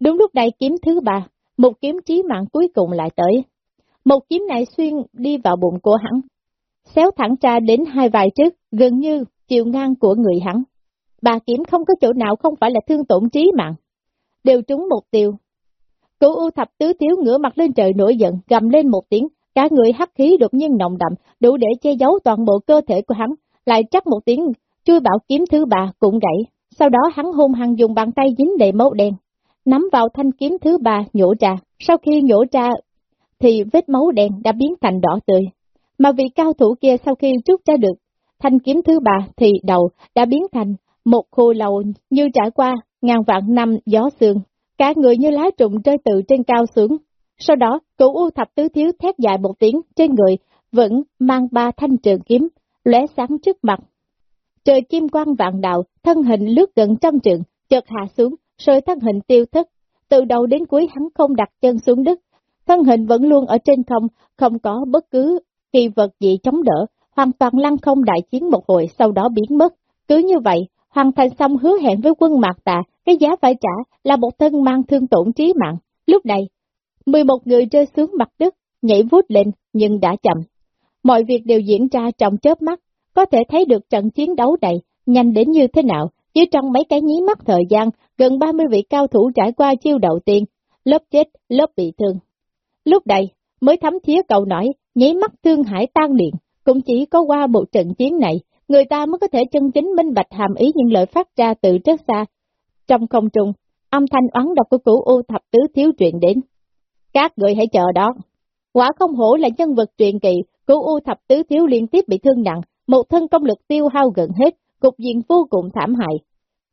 Đúng lúc này kiếm thứ ba, một kiếm trí mạng cuối cùng lại tới. Một kiếm này xuyên đi vào bụng của hắn, xéo thẳng ra đến hai vài trước, gần như chiều ngang của người hắn. Bà kiếm không có chỗ nào không phải là thương tổn trí mạng, đều trúng mục tiêu. Cửu U thập tứ thiếu ngửa mặt lên trời nổi giận, gầm lên một tiếng, cả người hắc khí đột nhiên nồng đậm, đủ để che giấu toàn bộ cơ thể của hắn, lại chắc một tiếng, chui bảo kiếm thứ ba cũng gãy. Sau đó hắn hung hăng dùng bàn tay dính đầy máu đen, nắm vào thanh kiếm thứ ba nhổ ra. Sau khi nhổ ra thì vết máu đen đã biến thành đỏ tươi. Mà vị cao thủ kia sau khi rút ra được thanh kiếm thứ ba thì đầu đã biến thành một khô lầu như trải qua ngàn vạn năm gió sương, cả người như lá trụng rơi từ trên cao xuống. Sau đó, cửu u thập tứ thiếu thét dài một tiếng trên người, vẫn mang ba thanh trường kiếm, lóe sáng trước mặt. Trời kim quang vạn đạo, thân hình lướt gần trăm trường, chợt hạ xuống, rồi thân hình tiêu thất. Từ đầu đến cuối hắn không đặt chân xuống đất, thân hình vẫn luôn ở trên không, không có bất cứ kỳ vật gì chống đỡ, hoàn toàn lăng không đại chiến một hồi sau đó biến mất. Cứ như vậy, hoàn thành xong hứa hẹn với quân mạc tà, cái giá phải trả là một thân mang thương tổn trí mạng. Lúc này, 11 người rơi xuống mặt đất, nhảy vút lên, nhưng đã chậm. Mọi việc đều diễn ra trong chớp mắt, có thể thấy được trận chiến đấu này nhanh đến như thế nào. Chỉ trong mấy cái nhí mắt thời gian, gần 30 vị cao thủ trải qua chiêu đầu tiên, lớp chết, lớp bị thương. Lúc này, mới thấm thía cầu nói, nháy mắt thương hải tan điện, cũng chỉ có qua một trận chiến này, người ta mới có thể chân chính minh bạch hàm ý những lời phát ra từ rất xa. Trong không trung, âm thanh oán độc của cửu U thập tứ thiếu truyền đến. Các người hãy chờ đó. Quả không hổ là nhân vật truyền kỳ, cửu U thập tứ thiếu liên tiếp bị thương nặng, một thân công lực tiêu hao gần hết, cục diện vô cùng thảm hại.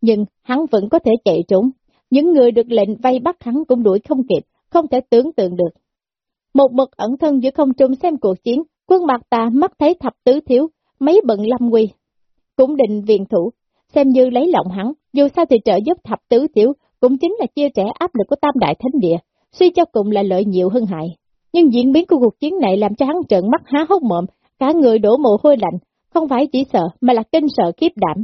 Nhưng hắn vẫn có thể chạy trốn, những người được lệnh vây bắt hắn cũng đuổi không kịp, không thể tưởng tượng được. Một mực ẩn thân giữa không trung xem cuộc chiến, quân mặt ta mắt thấy thập tứ thiếu, mấy bận lâm quy. Cũng định viện thủ, xem như lấy lòng hắn, dù sao thì trợ giúp thập tứ thiếu, cũng chính là chia trẻ áp lực của tam đại thánh địa, suy cho cùng là lợi nhiều hơn hại. Nhưng diễn biến của cuộc chiến này làm cho hắn trợn mắt há hốc mộm, cả người đổ mồ hôi lạnh, không phải chỉ sợ mà là kinh sợ khiếp đảm.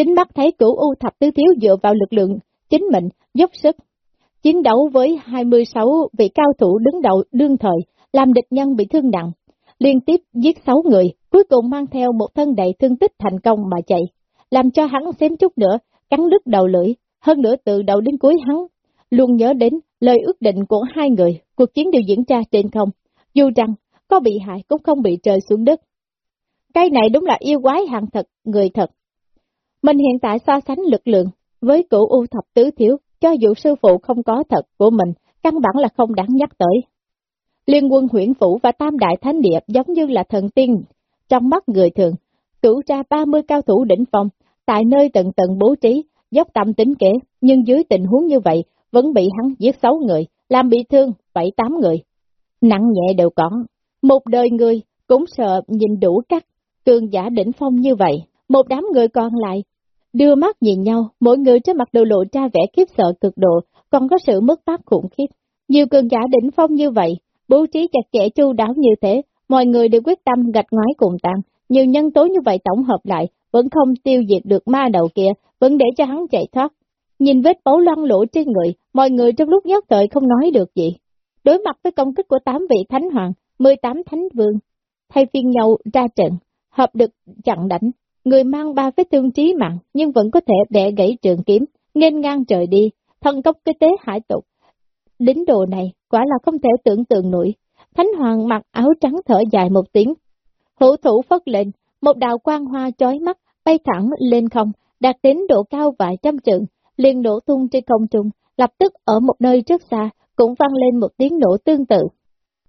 Chính mắt thấy cửu U thập tứ thiếu dựa vào lực lượng chính mình, dốc sức. Chiến đấu với 26 vị cao thủ đứng đầu đương thời, làm địch nhân bị thương nặng, liên tiếp giết 6 người, cuối cùng mang theo một thân đầy thương tích thành công mà chạy, làm cho hắn xém chút nữa, cắn đứt đầu lưỡi, hơn nữa từ đầu đến cuối hắn, luôn nhớ đến lời ước định của hai người, cuộc chiến đều diễn ra trên không, dù rằng có bị hại cũng không bị trời xuống đất. Cái này đúng là yêu quái hàng thật, người thật. Mình hiện tại so sánh lực lượng với cửu U thập tứ thiếu, cho dù sư phụ không có thật của mình, căn bản là không đáng nhắc tới. Liên quân huyện phủ và tam đại thánh địa giống như là thần tiên trong mắt người thường, cử ra 30 cao thủ đỉnh phong, tại nơi tận tận bố trí, dốc tâm tính kế, nhưng dưới tình huống như vậy, vẫn bị hắn giết 6 người, làm bị thương 7-8 người. Nặng nhẹ đều có, một đời người cũng sợ nhìn đủ các cường giả đỉnh phong như vậy, một đám người còn lại, đưa mắt nhìn nhau, mỗi người trên mặt đều lộ ra vẻ khiếp sợ cực độ, còn có sự mất mát khủng khiếp. Nhiều cường giả đỉnh phong như vậy, bố trí chặt chẽ chu đáo như thế, mọi người đều quyết tâm gạch ngoái cùng tan, nhiều nhân tố như vậy tổng hợp lại, vẫn không tiêu diệt được ma đầu kia, vẫn để cho hắn chạy thoát. Nhìn vết máu loang lỗ trên người, mọi người trong lúc nhất thời không nói được gì. Đối mặt với công kích của 8 vị thánh hoàng, 18 thánh vương, thay phiên nhau ra trận, hợp được chặn đánh, người mang ba vết thương trí mạng nhưng vẫn có thể bẻ gãy trường kiếm, nên ngang trời đi, thần công cái tế hải tục. Đính đồ này quả là không thể tưởng tượng nổi. Thánh hoàng mặc áo trắng thở dài một tiếng. Hữu thủ phất lệnh, một đạo quang hoa chói mắt bay thẳng lên không, đạt đến độ cao vài trăm trượng, liền nổ tung trên không trung, lập tức ở một nơi rất xa, cũng vang lên một tiếng nổ tương tự.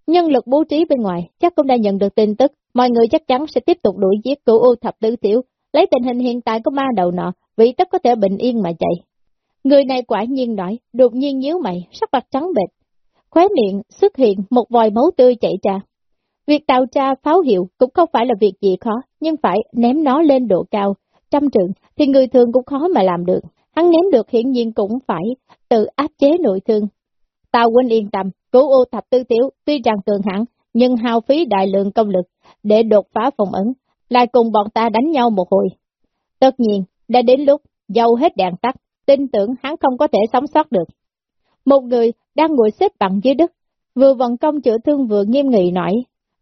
Nhân lực bố trí bên ngoài chắc cũng đã nhận được tin tức, mọi người chắc chắn sẽ tiếp tục đuổi giết cửu U thập tứ tiểu, lấy tình hình hiện tại của ma đầu nọ, vị tất có thể bình yên mà chạy. Người này quả nhiên nói, đột nhiên nhíu mày, sắc mặt trắng bệch, khóe miệng xuất hiện một vòi máu tươi chảy ra. Việc tạo ra pháo hiệu cũng không phải là việc gì khó, nhưng phải ném nó lên độ cao, trăm trượng, thì người thường cũng khó mà làm được. Hắn ném được hiển nhiên cũng phải tự áp chế nội thương. Tào huynh yên tâm, cứu ô thập tư tiểu, tuy rằng cường hãn, nhưng hao phí đại lượng công lực để đột phá phòng ấn, lại cùng bọn ta đánh nhau một hồi. Tất nhiên, đã đến lúc dâu hết đèn tắt, tin tưởng hắn không có thể sống sót được. Một người đang ngồi xếp bằng dưới đất, vừa vận công chữa thương vừa nghiêm nghị nói,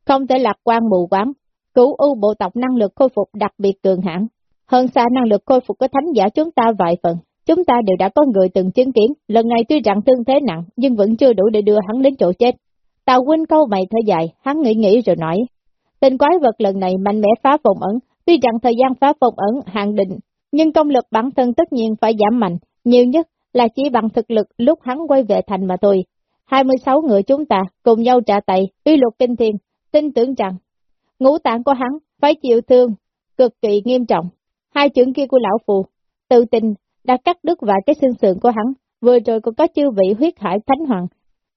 không thể lạc quan mù quáng, cứu ưu bộ tộc năng lực khôi phục đặc biệt cường hãn. Hơn xa năng lực khôi phục của thánh giả chúng ta vài phần, chúng ta đều đã có người từng chứng kiến, lần này tuy rằng thương thế nặng, nhưng vẫn chưa đủ để đưa hắn đến chỗ chết. Tào huynh câu mày thở dài, hắn nghĩ nghĩ rồi nói. Tên quái vật lần này mạnh mẽ phá phòng ẩn, tuy rằng thời gian phá phòng ẩn hạn định, nhưng công lực bản thân tất nhiên phải giảm mạnh, nhiều nhất là chỉ bằng thực lực lúc hắn quay về thành mà thôi. 26 người chúng ta cùng nhau trả tay, uy luật kinh thiên, tin tưởng rằng ngũ tạng của hắn phải chịu thương, cực kỳ nghiêm trọng. Hai trưởng kia của lão phù, tự tình đã cắt đứt vài cái xương sườn của hắn, vừa rồi còn có chư vị huyết hải thánh hoàng.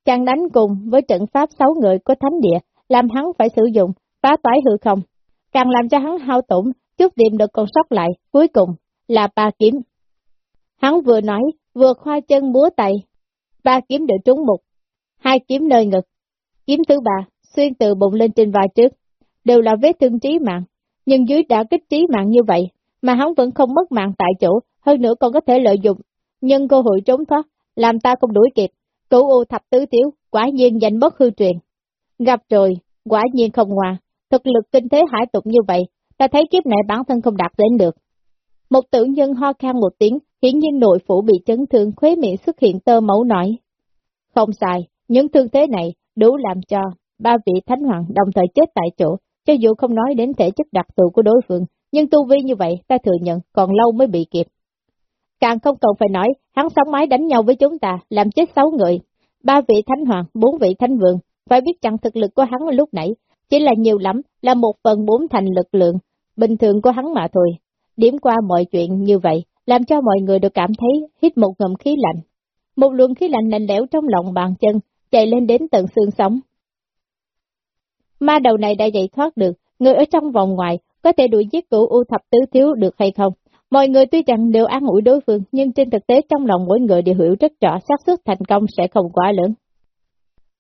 Chàng đánh cùng với trận pháp sáu người của thánh địa, làm hắn phải sử dụng, phá toái hư không, càng làm cho hắn hao tổn, chút điểm được còn sót lại, cuối cùng là ba kiếm. Hắn vừa nói, vừa khoa chân múa tay, ba kiếm đều trúng mục, hai kiếm nơi ngực, kiếm thứ ba, xuyên từ bụng lên trên vai trước, đều là vết thương trí mạng, nhưng dưới đã kích trí mạng như vậy, mà hắn vẫn không mất mạng tại chỗ, hơn nữa còn có thể lợi dụng, nhưng cơ hội trốn thoát, làm ta không đuổi kịp, cửu u thập tứ tiếu, quả nhiên danh bất hư truyền. Gặp rồi, quả nhiên không ngoan, thực lực kinh thế hải tục như vậy, ta thấy kiếp này bản thân không đạt đến được. Một tử nhân ho khan một tiếng, hiển nhiên nội phủ bị chấn thương khuế miệng xuất hiện tơ mẫu nổi. Không sai, những thương thế này đủ làm cho ba vị thánh hoàng đồng thời chết tại chỗ, cho dù không nói đến thể chất đặc thù của đối phương, nhưng tu vi như vậy ta thừa nhận còn lâu mới bị kịp. Càng không cần phải nói, hắn sống mái đánh nhau với chúng ta, làm chết sáu người. Ba vị thánh hoàng, bốn vị thánh vượng, phải biết rằng thực lực của hắn lúc nãy, chỉ là nhiều lắm, là một phần bốn thành lực lượng, bình thường của hắn mà thôi. Điểm qua mọi chuyện như vậy, làm cho mọi người được cảm thấy hít một ngụm khí lạnh. Một luồng khí lạnh lạnh lẽo trong lòng bàn chân, chạy lên đến tận xương sống. Ma đầu này đã chạy thoát được, người ở trong vòng ngoài có thể đuổi giết cửu u thập tứ thiếu được hay không? Mọi người tuy rằng đều an ủi đối phương, nhưng trên thực tế trong lòng mỗi người đều hiểu rất rõ xác suất thành công sẽ không quá lớn.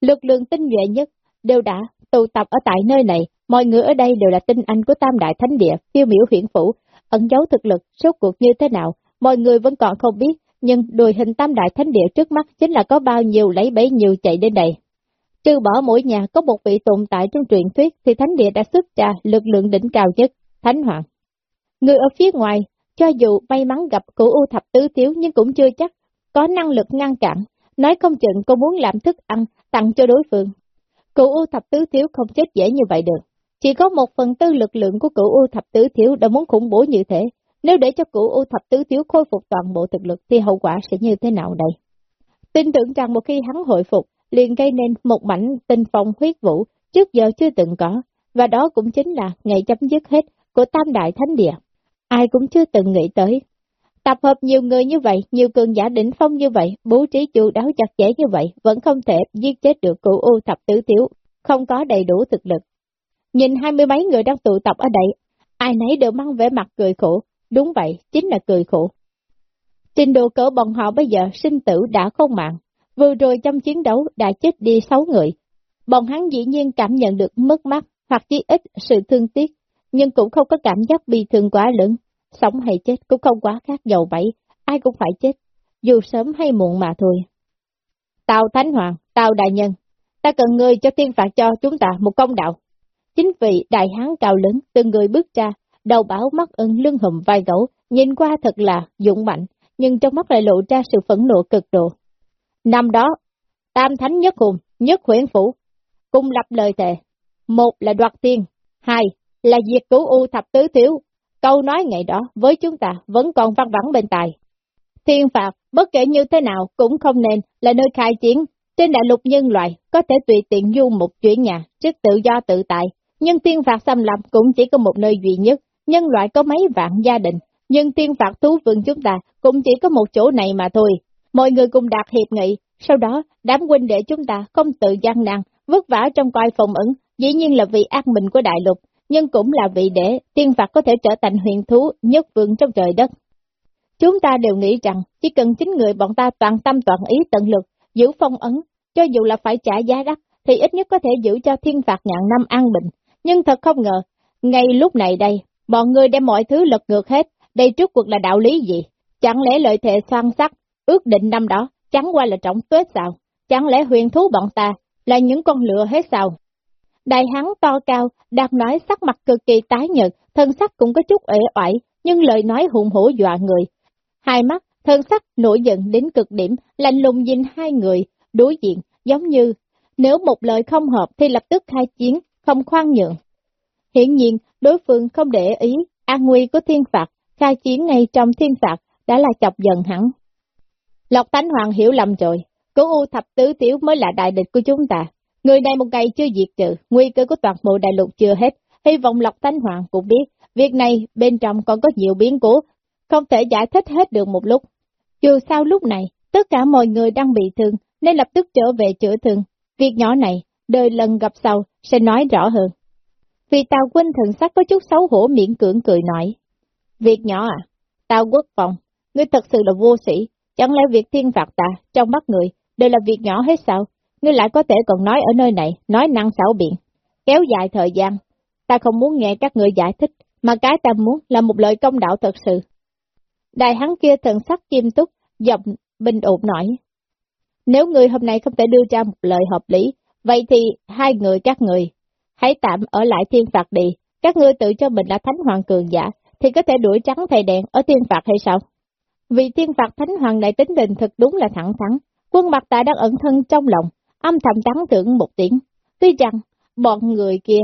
Lực lượng tinh nhuệ nhất đều đã tụ tập ở tại nơi này, mọi người ở đây đều là tinh anh của Tam Đại Thánh Địa, tiêu miểu huyện phủ, ẩn giấu thực lực, số cuộc như thế nào, mọi người vẫn còn không biết, nhưng đùi hình Tam Đại Thánh Địa trước mắt chính là có bao nhiêu lấy bấy nhiêu chạy đến đây. Trừ bỏ mỗi nhà có một vị tồn tại trong truyền thuyết thì Thánh Địa đã xuất ra lực lượng đỉnh cao nhất, Thánh Hoàng. Người ở phía ngoài, cho dù may mắn gặp cửu u thập tứ thiếu nhưng cũng chưa chắc có năng lực ngăn cản, nói không chừng cô muốn làm thức ăn tặng cho đối phương. Cửu u thập tứ thiếu không chết dễ như vậy được. Chỉ có một phần tư lực lượng của cửu u thập tứ thiếu đã muốn khủng bố như thế. Nếu để cho cửu u thập tứ thiếu khôi phục toàn bộ thực lực thì hậu quả sẽ như thế nào đây? Tin tưởng rằng một khi hắn hồi phục, liền gây nên một mảnh tinh phong huyết vũ trước giờ chưa từng có, và đó cũng chính là ngày chấm dứt hết của Tam Đại Thánh Địa. Ai cũng chưa từng nghĩ tới. Tập hợp nhiều người như vậy, nhiều cường giả đỉnh phong như vậy, bố trí chu đáo chặt chẽ như vậy, vẫn không thể giết chết được cụ U thập tứ thiếu, không có đầy đủ thực lực. Nhìn hai mươi mấy người đang tụ tập ở đây, ai nấy đều mang vẻ mặt cười khổ, đúng vậy, chính là cười khổ. Trình độ cỡ bọn họ bây giờ sinh tử đã không mạng, vừa rồi trong chiến đấu đã chết đi sáu người. Bọn hắn dĩ nhiên cảm nhận được mất mát hoặc chí ít sự thương tiếc, nhưng cũng không có cảm giác bi thương quá lớn, sống hay chết cũng không quá khác dầu bẫy, ai cũng phải chết, dù sớm hay muộn mà thôi. Tào Thánh Hoàng, Tào Đại Nhân, ta cần ngươi cho tiên phạt cho chúng ta một công đạo. Chính vị đại hán cao lớn, từng người bước ra, đầu bảo mắt ưng lưng hùm vai gấu, nhìn qua thật là dũng mạnh, nhưng trong mắt lại lộ ra sự phẫn nộ cực độ. Năm đó, Tam Thánh nhất hùng, nhất Huyển phủ, cùng lập lời thề. Một là đoạt tiên, hai là diệt cứu u thập tứ thiếu. Câu nói ngày đó với chúng ta vẫn còn văn vẳng bên tài. Thiên phạt, bất kể như thế nào cũng không nên là nơi khai chiến. Trên đại lục nhân loại có thể tùy tiện du một chuyển nhà, trước tự do tự tại. Nhưng thiên phạt xâm lập cũng chỉ có một nơi duy nhất. Nhân loại có mấy vạn gia đình, nhưng thiên phạt thú vương chúng ta cũng chỉ có một chỗ này mà thôi. Mọi người cùng đạt hiệp nghị, sau đó đám huynh để chúng ta không tự gian nan, vất vả trong coi phòng ẩn, dĩ nhiên là vì an bình của đại lục, nhưng cũng là vị để tiên phạt có thể trở thành huyền thú nhất vương trong trời đất. Chúng ta đều nghĩ rằng chỉ cần chính người bọn ta toàn tâm toàn ý tận lực, giữ phong ấn, cho dù là phải trả giá đắt, thì ít nhất có thể giữ cho thiên phạt ngàn năm an bình. Nhưng thật không ngờ, ngay lúc này đây, bọn người đem mọi thứ lật ngược hết, đây trước cuộc là đạo lý gì? Chẳng lẽ lợi thệ xoan sắc, ước định năm đó, chẳng qua là trọng tuyết sao? Chẳng lẽ huyền thú bọn ta là những con lựa hết sao? Đại hán to cao, đạt nói sắc mặt cực kỳ tái nhợt, thân sắc cũng có chút ế oải, nhưng lời nói hùng hổ dọa người. Hai mắt, thân sắc nổi giận đến cực điểm, lạnh lùng nhìn hai người, đối diện, giống như nếu một lời không hợp thì lập tức khai chiến, không khoan nhượng. Hiển nhiên, đối phương không để ý an nguy của thiên phạt, khai chiến ngay trong thiên phạt đã là chọc giận hắn. Lộc Thánh Hoàng hiểu lầm rồi, cố U thập tứ tiểu mới là đại địch của chúng ta. Người này một ngày chưa diệt trừ, nguy cơ của toàn bộ đại lục chưa hết, hy vọng Lộc Thánh Hoàng cũng biết, việc này bên trong còn có nhiều biến cố, không thể giải thích hết được một lúc. Dù sao lúc này, tất cả mọi người đang bị thương, nên lập tức trở về chữa thương. Việc nhỏ này, đời lần gặp sau, sẽ nói rõ hơn. Vì Tào Quân thần sắc có chút xấu hổ miễn cưỡng cười nói. Việc nhỏ à? Tào quốc phòng, ngươi thật sự là vô sĩ, chẳng lẽ việc thiên phạt ta, trong mắt người, đều là việc nhỏ hết sao? Ngươi lại có thể còn nói ở nơi này, nói năng xảo biện, kéo dài thời gian. Ta không muốn nghe các người giải thích, mà cái ta muốn là một lời công đạo thật sự. Đại hắn kia thần sắc kim túc, giọng bình ổn nói. Nếu người hôm nay không thể đưa ra một lời hợp lý, vậy thì hai người các người, hãy tạm ở lại thiên phạt đi, các ngươi tự cho mình là thánh hoàng cường giả, thì có thể đuổi trắng thầy đèn ở thiên phạt hay sao? Vì thiên phạt thánh hoàng này tính tình thật đúng là thẳng thắn, quân mặt tạ đang ẩn thân trong lòng, âm thầm tán tưởng một tiếng. Tuy rằng, bọn người kia,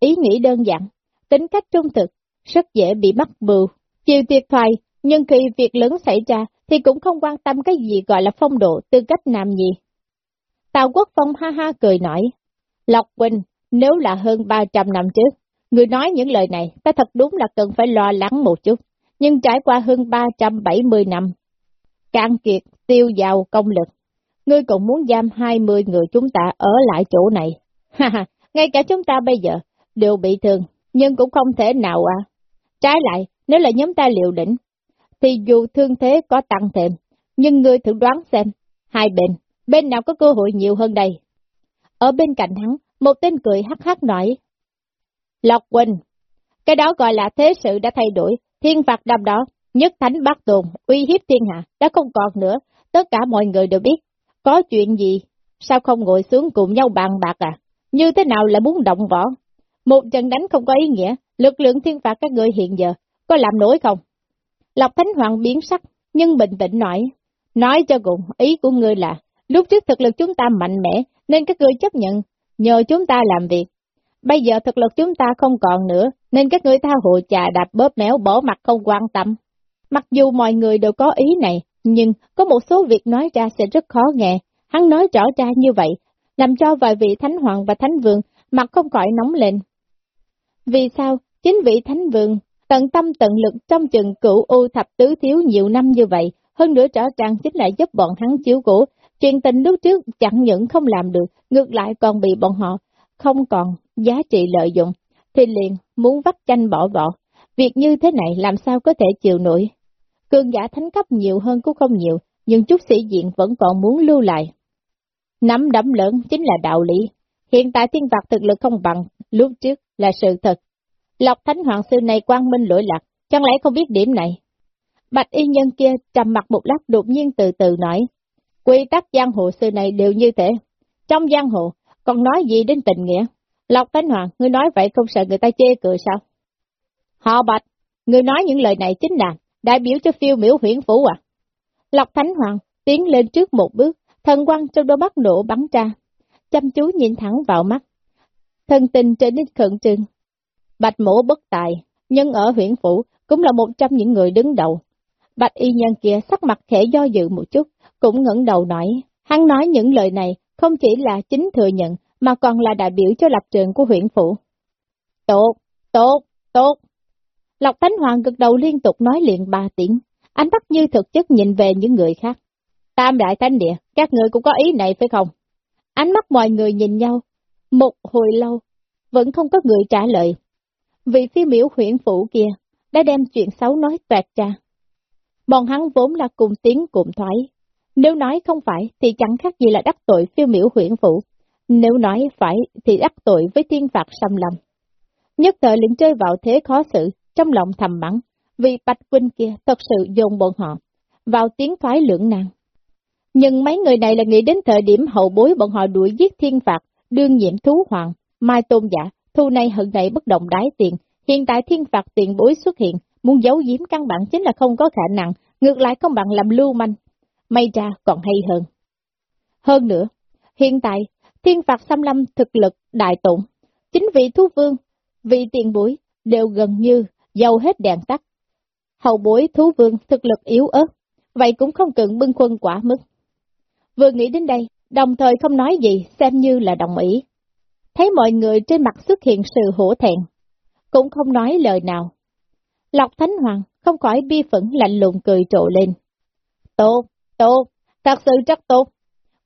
ý nghĩ đơn giản, tính cách trung thực, rất dễ bị mắc bưu, chiều tuyệt thoại, nhưng khi việc lớn xảy ra thì cũng không quan tâm cái gì gọi là phong độ tư cách nam gì. Tào Quốc Phong ha ha cười nói, Lộc Quỳnh, nếu là hơn 300 năm trước, người nói những lời này, ta thật đúng là cần phải lo lắng một chút, nhưng trải qua hơn 370 năm, càng kiệt, tiêu giàu công lực, ngươi cũng muốn giam 20 người chúng ta ở lại chỗ này. Ha ha, ngay cả chúng ta bây giờ đều bị thương, nhưng cũng không thể nào à. Trái lại, nếu là nhóm ta liều đỉnh, thì dù thương thế có tăng thêm, nhưng ngươi thử đoán xem, hai bên, bên nào có cơ hội nhiều hơn đây. Ở bên cạnh hắn, một tên cười hắc hắc nói, Lộc Quỳnh, cái đó gọi là thế sự đã thay đổi, thiên phạt đầm đó, nhất thánh bác tồn, uy hiếp thiên hạ, đã không còn nữa, tất cả mọi người đều biết, có chuyện gì, sao không ngồi xuống cùng nhau bàn bạc à, như thế nào lại muốn động võ, một trận đánh không có ý nghĩa, lực lượng thiên phạt các người hiện giờ, có làm nổi không? Lộc Thánh Hoàng biến sắc, nhưng bình tĩnh nói, nói cho cùng, ý của ngươi là, lúc trước thực lực chúng ta mạnh mẽ, nên các ngươi chấp nhận, nhờ chúng ta làm việc. Bây giờ thực lực chúng ta không còn nữa, nên các ngươi tha hồ trà đạp bóp méo bỏ mặt không quan tâm. Mặc dù mọi người đều có ý này, nhưng có một số việc nói ra sẽ rất khó nghe. Hắn nói rõ ra như vậy, làm cho vài vị thánh hoàng và thánh vương mặt không khỏi nóng lên. Vì sao? Chính vị thánh vương tận tâm tận lực trong chừng cựu u thập tứ thiếu nhiều năm như vậy, hơn nữa rõ ràng chính là giúp bọn hắn chiếu cổ, chuyện tình lúc trước chẳng những không làm được, ngược lại còn bị bọn họ không còn giá trị lợi dụng, thì liền muốn vắt chanh bỏ vỏ Việc như thế này làm sao có thể chịu nổi. Cường giả thánh cấp nhiều hơn cũng không nhiều, nhưng chút sĩ diện vẫn còn muốn lưu lại. Nắm đấm lớn chính là đạo lý. Hiện tại thiên vạc thực lực không bằng lúc trước là sự thật. Lộc Thánh Hoàng Sư này quang minh lỗi lạc, chẳng lẽ không biết điểm này? Bạch y nhân kia trầm mặt một lát đột nhiên từ từ nói, quy tắc giang hồ sư này đều như thế. Trong giang hồ, còn nói gì đến tình nghĩa? Lộc Thánh Hoàng, ngươi nói vậy không sợ người ta chê cười sao? Họ Bạch, ngươi nói những lời này chính là đại biểu cho phiêu miểu huyển phủ à? Lộc Thánh Hoàng tiến lên trước một bước, thần quang trong đôi mắt nổ bắn ra, chăm chú nhìn thẳng vào mắt. Thần tình trở nên khẩn trương, Bạch mổ bất tài, nhưng ở huyện phủ cũng là một trong những người đứng đầu. Bạch y nhân kia sắc mặt khẽ do dự một chút, cũng ngẩng đầu nói, hắn nói những lời này không chỉ là chính thừa nhận, mà còn là đại biểu cho lập trường của huyện phủ. Tốt, tốt, tốt. Lộc Thánh Hoàng gật đầu liên tục nói liền ba tiếng, ánh mắt như thực chất nhìn về những người khác. Tam đại thánh địa, các người cũng có ý này phải không? Ánh mắt mọi người nhìn nhau, một hồi lâu, vẫn không có người trả lời, vị phi miểu huyện phủ kia đã đem chuyện xấu nói toẹt ra. Bọn hắn vốn là cùng tiếng cùng thoái. Nếu nói không phải thì chẳng khác gì là đắc tội phiêu miểu huyện phủ. Nếu nói phải thì đắc tội với tiên phạt xâm lầm. Nhất thời liền chơi vào thế khó xử, trong lòng thầm mắng, vì Bạch Quynh kia thật sự dồn bọn họ vào tiếng thoái lưỡng nan. Nhưng mấy người này là nghĩ đến thời điểm hậu bối bọn họ đuổi giết thiên phạt, đương nhiệm thú hoàng, mai tôn giả, thu này hận này bất động đái tiền, hiện tại thiên phạt tiền bối xuất hiện, muốn giấu giếm căn bản chính là không có khả năng, ngược lại không bằng làm lưu manh, may ra còn hay hơn. Hơn nữa, hiện tại, thiên phạt xâm lâm thực lực đại tụng. Chính vị thú vương, vị tiền bối đều gần như dầu hết đèn tắt. Hậu bối thú vương thực lực yếu ớt, vậy cũng không cần bưng quân quả mức. Vừa nghĩ đến đây, đồng thời không nói gì, xem như là đồng ý. Thấy mọi người trên mặt xuất hiện sự hổ thẹn, cũng không nói lời nào. Lộc Thánh Hoàng không khỏi bi phẫn lạnh lùng cười trộ lên. Tốt, tốt, thật sự rất tốt.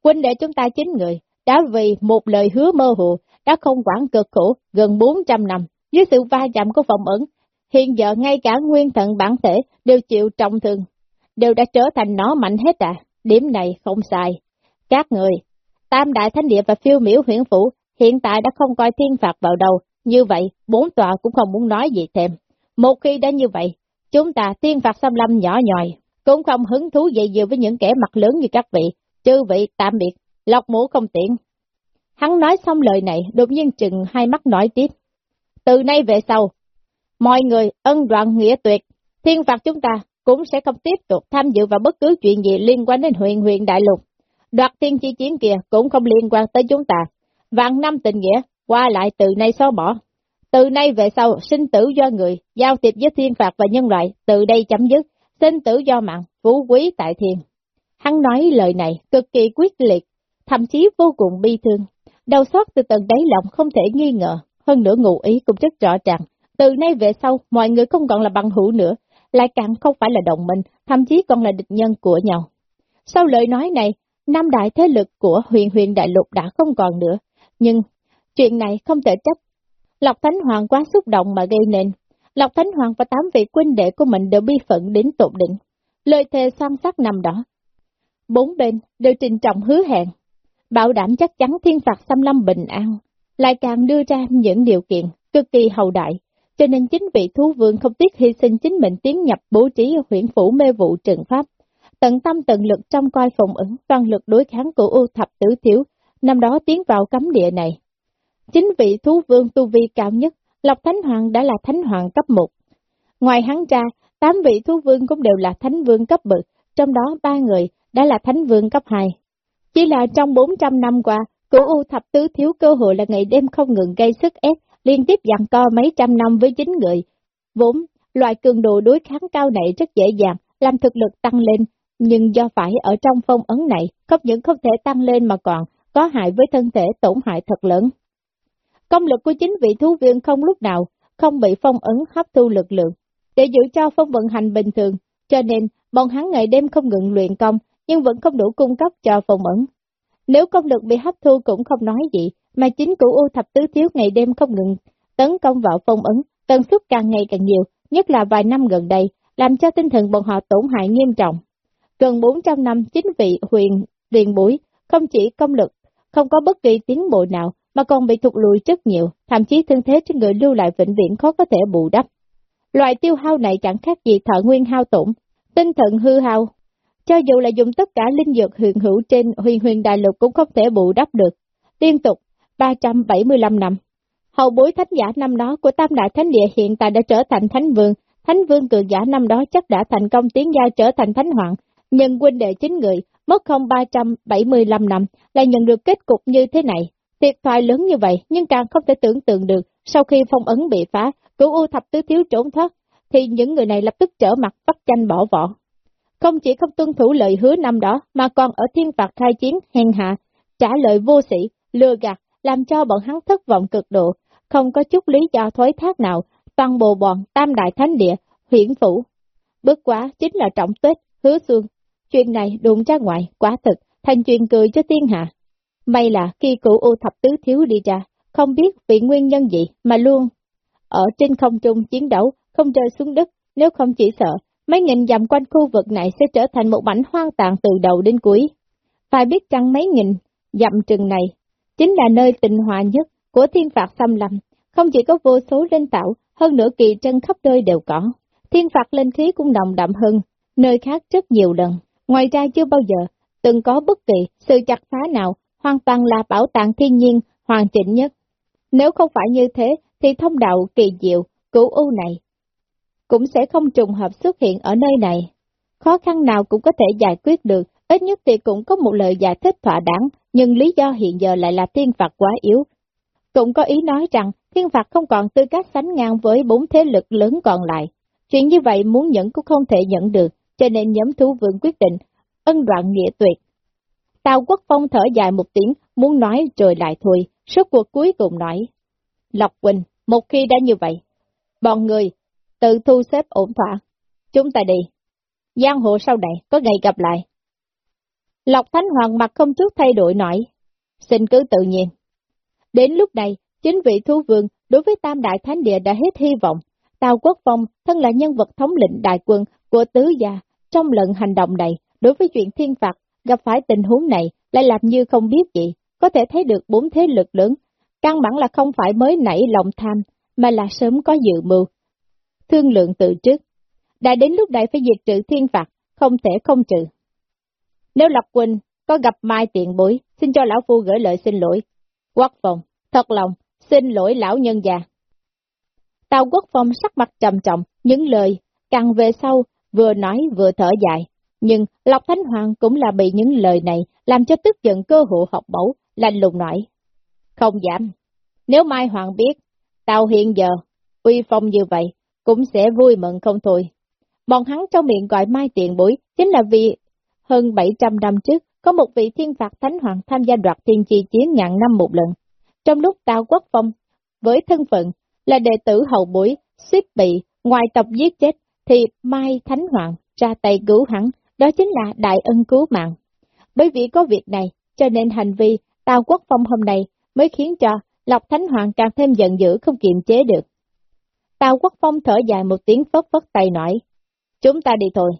Huynh đệ chúng ta chín người, đã vì một lời hứa mơ hồ, đã không quản cực khổ gần 400 năm, dưới sự va chạm của phòng ẩn, hiện giờ ngay cả nguyên thận bản thể đều chịu trọng thương, đều đã trở thành nó mạnh hết à, điểm này không sai. Các người, Tam Đại Thánh Địa và phiêu miểu huyện phủ hiện tại đã không coi thiên phạt vào đầu, như vậy bốn tòa cũng không muốn nói gì thêm. Một khi đã như vậy, chúng ta tiên phạt xâm lâm nhỏ nhòi, cũng không hứng thú gì dừa với những kẻ mặt lớn như các vị, chư vị tạm biệt, lọc mũ không tiện. Hắn nói xong lời này, đột nhiên chừng hai mắt nói tiếp. Từ nay về sau, mọi người ân đoạn nghĩa tuyệt, thiên phạt chúng ta cũng sẽ không tiếp tục tham dự vào bất cứ chuyện gì liên quan đến huyện huyện đại lục. Đoạt tiên chi chiến kia cũng không liên quan tới chúng ta. Vạn năm tình nghĩa, qua lại từ nay xóa bỏ. Từ nay về sau, sinh tử do người, giao tiếp với thiên phạt và nhân loại, từ đây chấm dứt, sinh tử do mạng, phú quý tại thiên. Hắn nói lời này cực kỳ quyết liệt, thậm chí vô cùng bi thương. Đau xót từ tận đáy lòng không thể nghi ngờ, hơn nữa ngụ ý cũng rất rõ ràng. Từ nay về sau, mọi người không còn là bằng hữu nữa, lại càng không phải là đồng minh, thậm chí còn là địch nhân của nhau. Sau lời nói này, năm đại thế lực của huyền huyền đại lục đã không còn nữa, nhưng chuyện này không thể trách. Lộc Thánh Hoàng quá xúc động mà gây nên. Lộc Thánh Hoàng và tám vị quân đệ của mình đều bi phận đến tột đỉnh. Lời thề son sắc nằm đó. Bốn bên đều trình trọng hứa hẹn, bảo đảm chắc chắn thiên phạt xâm lâm bình an, lại càng đưa ra những điều kiện cực kỳ hậu đại, cho nên chính vị thú vương không tiếc hy sinh chính mình tiến nhập bố trí huyện phủ mê vụ trừng pháp, tận tâm tận lực trong coi phòng ứng toàn lực đối kháng của U Thập Tử Thiếu, năm đó tiến vào cấm địa này. Chính vị thú vương tu vi cao nhất, Lộc Thánh Hoàng đã là Thánh Hoàng cấp 1. Ngoài hắn ra, tám vị thú vương cũng đều là Thánh Vương cấp bậc, trong đó ba người đã là Thánh Vương cấp 2. Chỉ là trong 400 năm qua, cửu U Thập Tứ Thiếu cơ hội là ngày đêm không ngừng gây sức ép, liên tiếp dằn co mấy trăm năm với chính người. Vốn, loại cường độ đối kháng cao này rất dễ dàng, làm thực lực tăng lên, nhưng do phải ở trong phong ấn này, không những không thể tăng lên mà còn có hại với thân thể tổn hại thật lớn. Công lực của chính vị thú viên không lúc nào không bị phong ấn hấp thu lực lượng, để giữ cho phong vận hành bình thường, cho nên bọn hắn ngày đêm không ngừng luyện công, nhưng vẫn không đủ cung cấp cho phong ấn. Nếu công lực bị hấp thu cũng không nói gì, mà chính cửu U thập tứ thiếu ngày đêm không ngừng tấn công vào phong ấn, tần suất càng ngày càng nhiều, nhất là vài năm gần đây, làm cho tinh thần bọn họ tổn hại nghiêm trọng. Gần 400 năm chính vị huyền điền bối, không chỉ công lực, không có bất kỳ tiến bộ nào, mà còn bị thụt lùi rất nhiều, thậm chí thương thế trên người lưu lại vĩnh viễn khó có thể bù đắp. Loại tiêu hao này chẳng khác gì thợ nguyên hao tổn, tinh thần hư hao. Cho dù là dùng tất cả linh dược huyền hữu trên huyền huyền đại lục cũng không thể bù đắp được. Liên tục, 375 năm. Hậu bối thánh giả năm đó của Tam Đại Thánh Địa hiện tại đã trở thành Thánh Vương, Thánh Vương cường giả năm đó chắc đã thành công tiến gia trở thành Thánh Hoàng, nhưng huynh đệ chính người, mất không 375 năm, lại nhận được kết cục như thế này. Thiệt thoại lớn như vậy, nhưng càng không thể tưởng tượng được, sau khi phong ấn bị phá, cửu U thập tứ thiếu trốn thoát, thì những người này lập tức trở mặt bắt tranh bỏ vỏ. Không chỉ không tuân thủ lời hứa năm đó, mà còn ở thiên phạt khai chiến, hèn hạ, trả lời vô sĩ, lừa gạt, làm cho bọn hắn thất vọng cực độ, không có chút lý do thối thác nào, toàn bộ bọn tam đại thánh địa, huyển phủ. Bước quá chính là trọng tuyết, hứa xương. Chuyện này đụng ra ngoài, quá thực, thành chuyện cười cho thiên hạ. May là khi cụ u thập tứ thiếu đi ra, không biết vì nguyên nhân gì mà luôn ở trên không trung chiến đấu, không rơi xuống đất, nếu không chỉ sợ, mấy nghìn dặm quanh khu vực này sẽ trở thành một mảnh hoang tàn từ đầu đến cuối. Phải biết chăng mấy nghìn dặm trừng này chính là nơi tịnh hòa nhất của thiên phạt xâm lâm, không chỉ có vô số linh tạo, hơn nữa kỳ trân khắp nơi đều có. Thiên phạt linh khí cũng đồng đậm hơn, nơi khác rất nhiều lần. Ngoài ra chưa bao giờ từng có bất kỳ sự chặt phá nào, hoàn toàn là bảo tàng thiên nhiên hoàn chỉnh nhất. Nếu không phải như thế, thì thông đạo kỳ diệu, cửu u này, cũng sẽ không trùng hợp xuất hiện ở nơi này. Khó khăn nào cũng có thể giải quyết được, ít nhất thì cũng có một lời giải thích thỏa đáng, nhưng lý do hiện giờ lại là thiên phạt quá yếu. Cũng có ý nói rằng thiên phạt không còn tư cách sánh ngang với bốn thế lực lớn còn lại. Chuyện như vậy muốn nhận cũng không thể nhận được, cho nên nhóm thú vương quyết định ân đoạn nghĩa tuyệt. Tào Quốc Phong thở dài một tiếng, muốn nói rồi lại thôi, Số cuộc cuối cùng nói. Lộc Quỳnh, một khi đã như vậy, bọn người tự thu xếp ổn thỏa. Chúng ta đi. Giang hộ sau này có ngày gặp lại. Lộc Thánh Hoàng mặt không chút thay đổi nói. Xin cứ tự nhiên. Đến lúc này, chính vị thú vương đối với Tam Đại Thánh Địa đã hết hy vọng. Tào Quốc Phong thân là nhân vật thống lĩnh đại quân của tứ gia trong lần hành động này, đối với chuyện thiên phạt, gặp phải tình huống này lại làm như không biết gì, có thể thấy được bốn thế lực lớn, căn bản là không phải mới nảy lòng tham, mà là sớm có dự mưu. Thương lượng từ trước, đã đến lúc này phải diệt trừ thiên phạt, không thể không trừ. Nếu Lập Quỳnh có gặp Mai tiện bối, xin cho lão phu gửi lời xin lỗi. Quốc phòng, thật lòng, xin lỗi lão nhân già. Tào Quốc Phong sắc mặt trầm trọng, những lời, càng về sau, vừa nói vừa thở dài. Nhưng Lộc Thánh Hoàng cũng là bị những lời này làm cho tức giận cơ hội học mẫu, lạnh lùng nói. Không giảm. Nếu Mai Hoàng biết, Tào hiện giờ, uy phong như vậy, cũng sẽ vui mừng không thôi. Bọn hắn trong miệng gọi Mai tiện bối chính là vì hơn 700 năm trước, có một vị thiên phạt thánh hoàng tham gia đoạt thiên chi chiến ngàn năm một lần. Trong lúc Tào Quốc Phong, với thân phận là đệ tử hậu bối, suýt bị ngoài tộc giết chết, thì Mai Thánh Hoàng ra tay cứu hắn, đó chính là đại ân cứu mạng. Bởi vì có việc này, cho nên hành vi Tào Quốc Phong hôm nay mới khiến cho Lộc Thánh Hoàng càng thêm giận dữ không kiềm chế được. Tào Quốc Phong thở dài một tiếng phất phất tay nói, chúng ta đi thôi.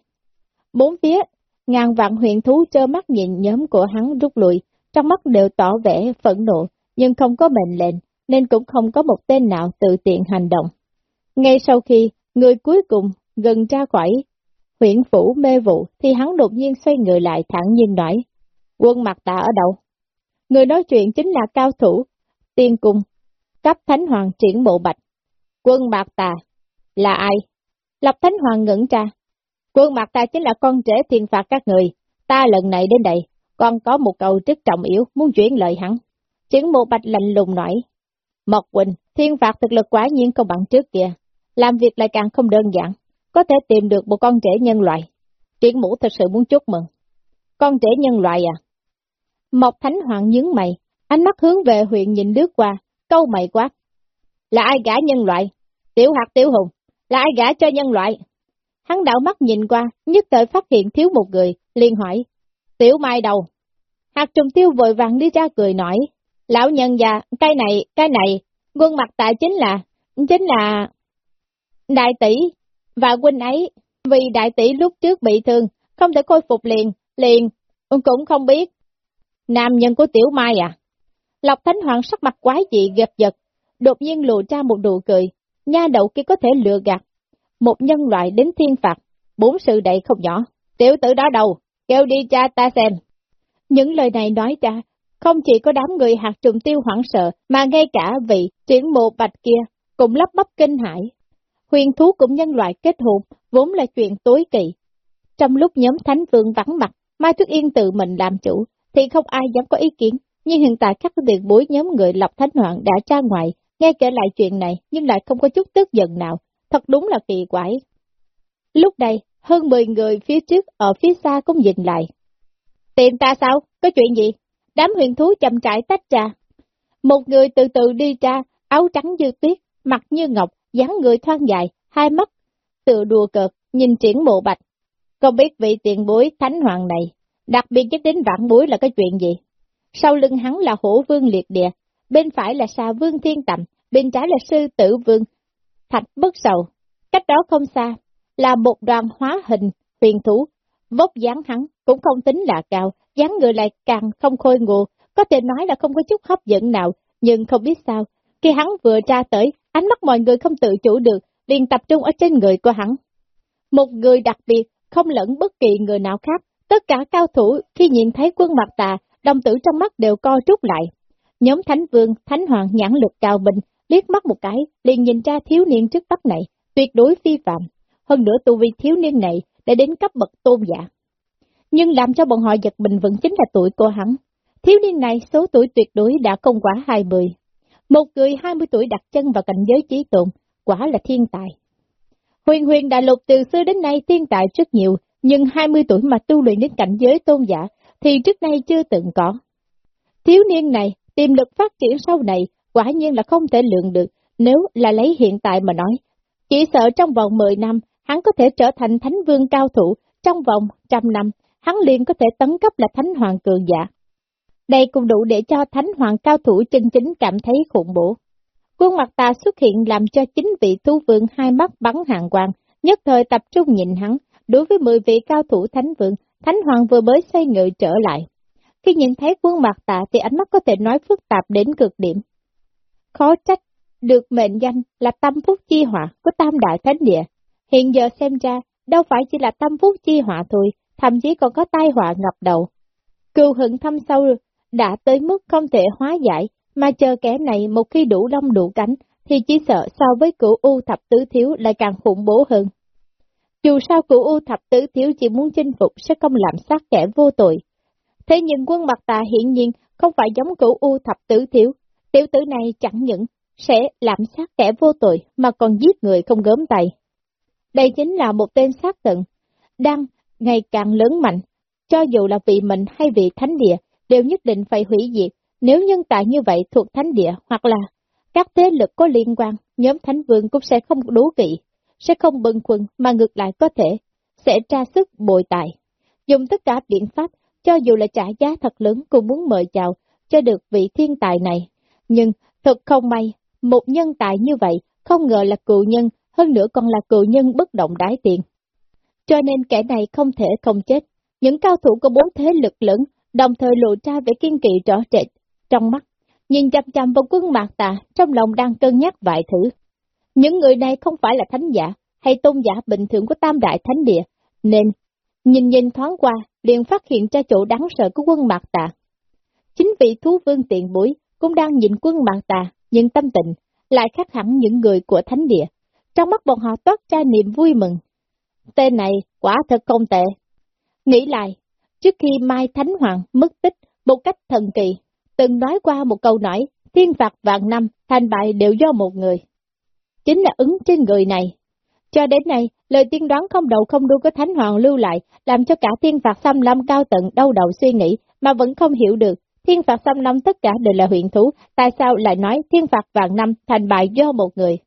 Bốn phía, ngàn vạn huyện thú trơ mắt nhìn nhóm của hắn rút lui, trong mắt đều tỏ vẻ phẫn nộ, nhưng không có mệnh lệnh, nên cũng không có một tên nào tự tiện hành động. Ngay sau khi người cuối cùng gần ra khỏi huyện phủ mê vụ, thì hắn đột nhiên xoay người lại thẳng nhiên nói, quân mặt ta ở đâu? Người nói chuyện chính là cao thủ, tiên cung, cấp thánh hoàng triển bộ bạch. Quân Mạc Tà là ai? Lập Thánh Hoàng ngẩn ra. Quân mặt ta chính là con trẻ thiên phạt các người. Ta lần này đến đây, còn có một câu rất trọng yếu muốn chuyển lời hắn. Chứng mộ bạch lạnh lùng nói. Mộc Quỳnh, thiên phạt thực lực quá nhiên không bằng trước kia. Làm việc lại càng không đơn giản. Có thể tìm được một con trẻ nhân loại. Triển mũ thật sự muốn chúc mừng. Con trẻ nhân loại à? Mộc Thánh Hoàng nhướng mày, ánh mắt hướng về huyện nhìn lướt qua, câu mày quát. Là ai gã nhân loại? Tiểu hạt tiểu hùng. Là ai gã cho nhân loại? Hắn đảo mắt nhìn qua, nhất thời phát hiện thiếu một người, liền hỏi. Tiểu mai đầu. Hạt trùng tiêu vội vàng đi ra cười nói. Lão nhân già, cái này, cái này, quân mặt tại chính là, chính là... Đại tỷ và huynh ấy, vì đại tỷ lúc trước bị thương, không thể khôi phục liền, liền, cũng không biết. Nam nhân của Tiểu Mai à? Lộc Thánh Hoàng sắc mặt quái dị gập giật, đột nhiên lộ ra một nụ cười, nha đậu kia có thể lừa gạt. Một nhân loại đến thiên phạt, bốn sự đậy không nhỏ, tiểu tử đó đầu, kêu đi cha ta xem. Những lời này nói ra, không chỉ có đám người hạt trùng tiêu hoảng sợ, mà ngay cả vị chuyển mộ bạch kia, cũng lắp bắp kinh hãi. Huyền thú cũng nhân loại kết hôn, vốn là chuyện tối kỵ. Trong lúc nhóm Thánh Vương vắng mặt, Mai thúc Yên tự mình làm chủ, thì không ai dám có ý kiến, nhưng hiện tại các tiền bối nhóm người Lộc Thánh Hoàng đã ra ngoài, nghe kể lại chuyện này nhưng lại không có chút tức giận nào, thật đúng là kỳ quái. Lúc này, hơn 10 người phía trước ở phía xa cũng nhìn lại. Tìm ta sao? Có chuyện gì? Đám huyền thú chậm trại tách ra. Một người từ từ đi ra, áo trắng như tuyết, mặt như ngọc, dáng người thoáng dài, hai mắt, tựa đùa cợt, nhìn triển mộ bạch. Không biết vị tiền bối thánh hoàng này, đặc biệt nhất đến vạn bối là cái chuyện gì? Sau lưng hắn là hổ vương liệt địa, bên phải là xà vương thiên tầm, bên trái là sư tử vương, thạch bất sầu. Cách đó không xa, là một đoàn hóa hình, huyền thú, vóc dáng hắn cũng không tính là cao, dáng người lại càng không khôi ngộ, có thể nói là không có chút hấp dẫn nào, nhưng không biết sao, khi hắn vừa ra tới, ánh mắt mọi người không tự chủ được, liền tập trung ở trên người của hắn. Một người đặc biệt, không lẫn bất kỳ người nào khác, tất cả cao thủ khi nhìn thấy quân mặt tà, đồng tử trong mắt đều co rút lại, Nhóm Thánh Vương, Thánh Hoàng nhãn lực cao bình, liếc mắt một cái, liền nhìn ra thiếu niên trước mắt này, tuyệt đối phi phạm. Hơn nữa tu vi thiếu niên này đã đến cấp bậc tôn giả. Nhưng làm cho bọn họ giật mình vẫn chính là tuổi của hắn. Thiếu niên này số tuổi tuyệt đối đã không quá 20. Một người 20 tuổi đặt chân vào cảnh giới trí tồn, quả là thiên tài. Huyền huyền đại lục từ xưa đến nay thiên tài rất nhiều, nhưng 20 tuổi mà tu luyện đến cảnh giới tôn giả thì trước nay chưa từng có. Thiếu niên này, tiềm lực phát triển sau này, quả nhiên là không thể lượng được, nếu là lấy hiện tại mà nói. Chỉ sợ trong vòng 10 năm, hắn có thể trở thành thánh vương cao thủ, trong vòng trăm năm, hắn liền có thể tấn cấp là thánh hoàng cường giả. Đây cũng đủ để cho thánh hoàng cao thủ chân chính cảm thấy khủng bố. Quân mặt ta xuất hiện làm cho chính vị thú vương hai mắt bắn hàng quang, nhất thời tập trung nhìn hắn, đối với 10 vị cao thủ thánh vương, thánh hoàng vừa mới xây ngự trở lại. Khi nhìn thấy quân mặt tạ thì ánh mắt có thể nói phức tạp đến cực điểm. Khó trách, được mệnh danh là tâm phúc chi họa của tam đại thánh địa. Hiện giờ xem ra, đâu phải chỉ là tâm phúc chi họa thôi, thậm chí còn có tai họa ngập đầu. Cừu hận thâm sâu đã tới mức không thể hóa giải, mà chờ kẻ này một khi đủ lông đủ cánh, thì chỉ sợ so với cửu U thập tứ thiếu lại càng khủng bố hơn. Dù sao cửu U thập tứ thiếu chỉ muốn chinh phục sẽ không làm sát kẻ vô tội. Thế nhưng quân mặt tà hiển nhiên không phải giống cửu U thập tứ thiếu, tiểu tử này chẳng những sẽ làm sát kẻ vô tội mà còn giết người không gớm tay. Đây chính là một tên sát tận, đang ngày càng lớn mạnh, cho dù là vị mệnh hay vị thánh địa đều nhất định phải hủy diệt, nếu nhân tài như vậy thuộc thánh địa hoặc là các thế lực có liên quan, nhóm thánh vương cũng sẽ không đố kỵ, sẽ không bưng quân mà ngược lại có thể, sẽ tra sức bồi tài. Dùng tất cả biện pháp, cho dù là trả giá thật lớn cũng muốn mời chào cho được vị thiên tài này. Nhưng thật không may, một nhân tài như vậy không ngờ là cựu nhân, hơn nữa còn là cựu nhân bất động đái tiền. Cho nên kẻ này không thể không chết. Những cao thủ có bốn thế lực lớn, đồng thời lộ ra vẻ kiên kỵ rõ rệt trong mắt, nhìn chăm chăm vào quân mạc tà, trong lòng đang cân nhắc vài thứ. Những người này không phải là thánh giả, hay tôn giả bình thường của tam đại thánh địa, nên nhìn nhìn thoáng qua, liền phát hiện ra chỗ đáng sợ của quân mạc tà. Chính vị thú vương tiện bối cũng đang nhìn quân bạn tà, nhưng tâm tình lại khác hẳn những người của thánh địa. Trong mắt bọn họ toát ra niềm vui mừng. Tên này quả thật không tệ. Nghĩ lại, trước khi Mai Thánh Hoàng mất tích một cách thần kỳ, từng nói qua một câu nói, thiên phạt vạn năm, thành bại đều do một người. Chính là ứng trên người này. Cho đến nay, lời tiên đoán không đầu không đuôi của Thánh Hoàng lưu lại, làm cho cả thiên phạt xăm lâm cao tận đau đầu suy nghĩ, mà vẫn không hiểu được. Thiên phạt xâm lâm tất cả đều là huyện thú, tại sao lại nói thiên phạt vạn năm thành bại do một người.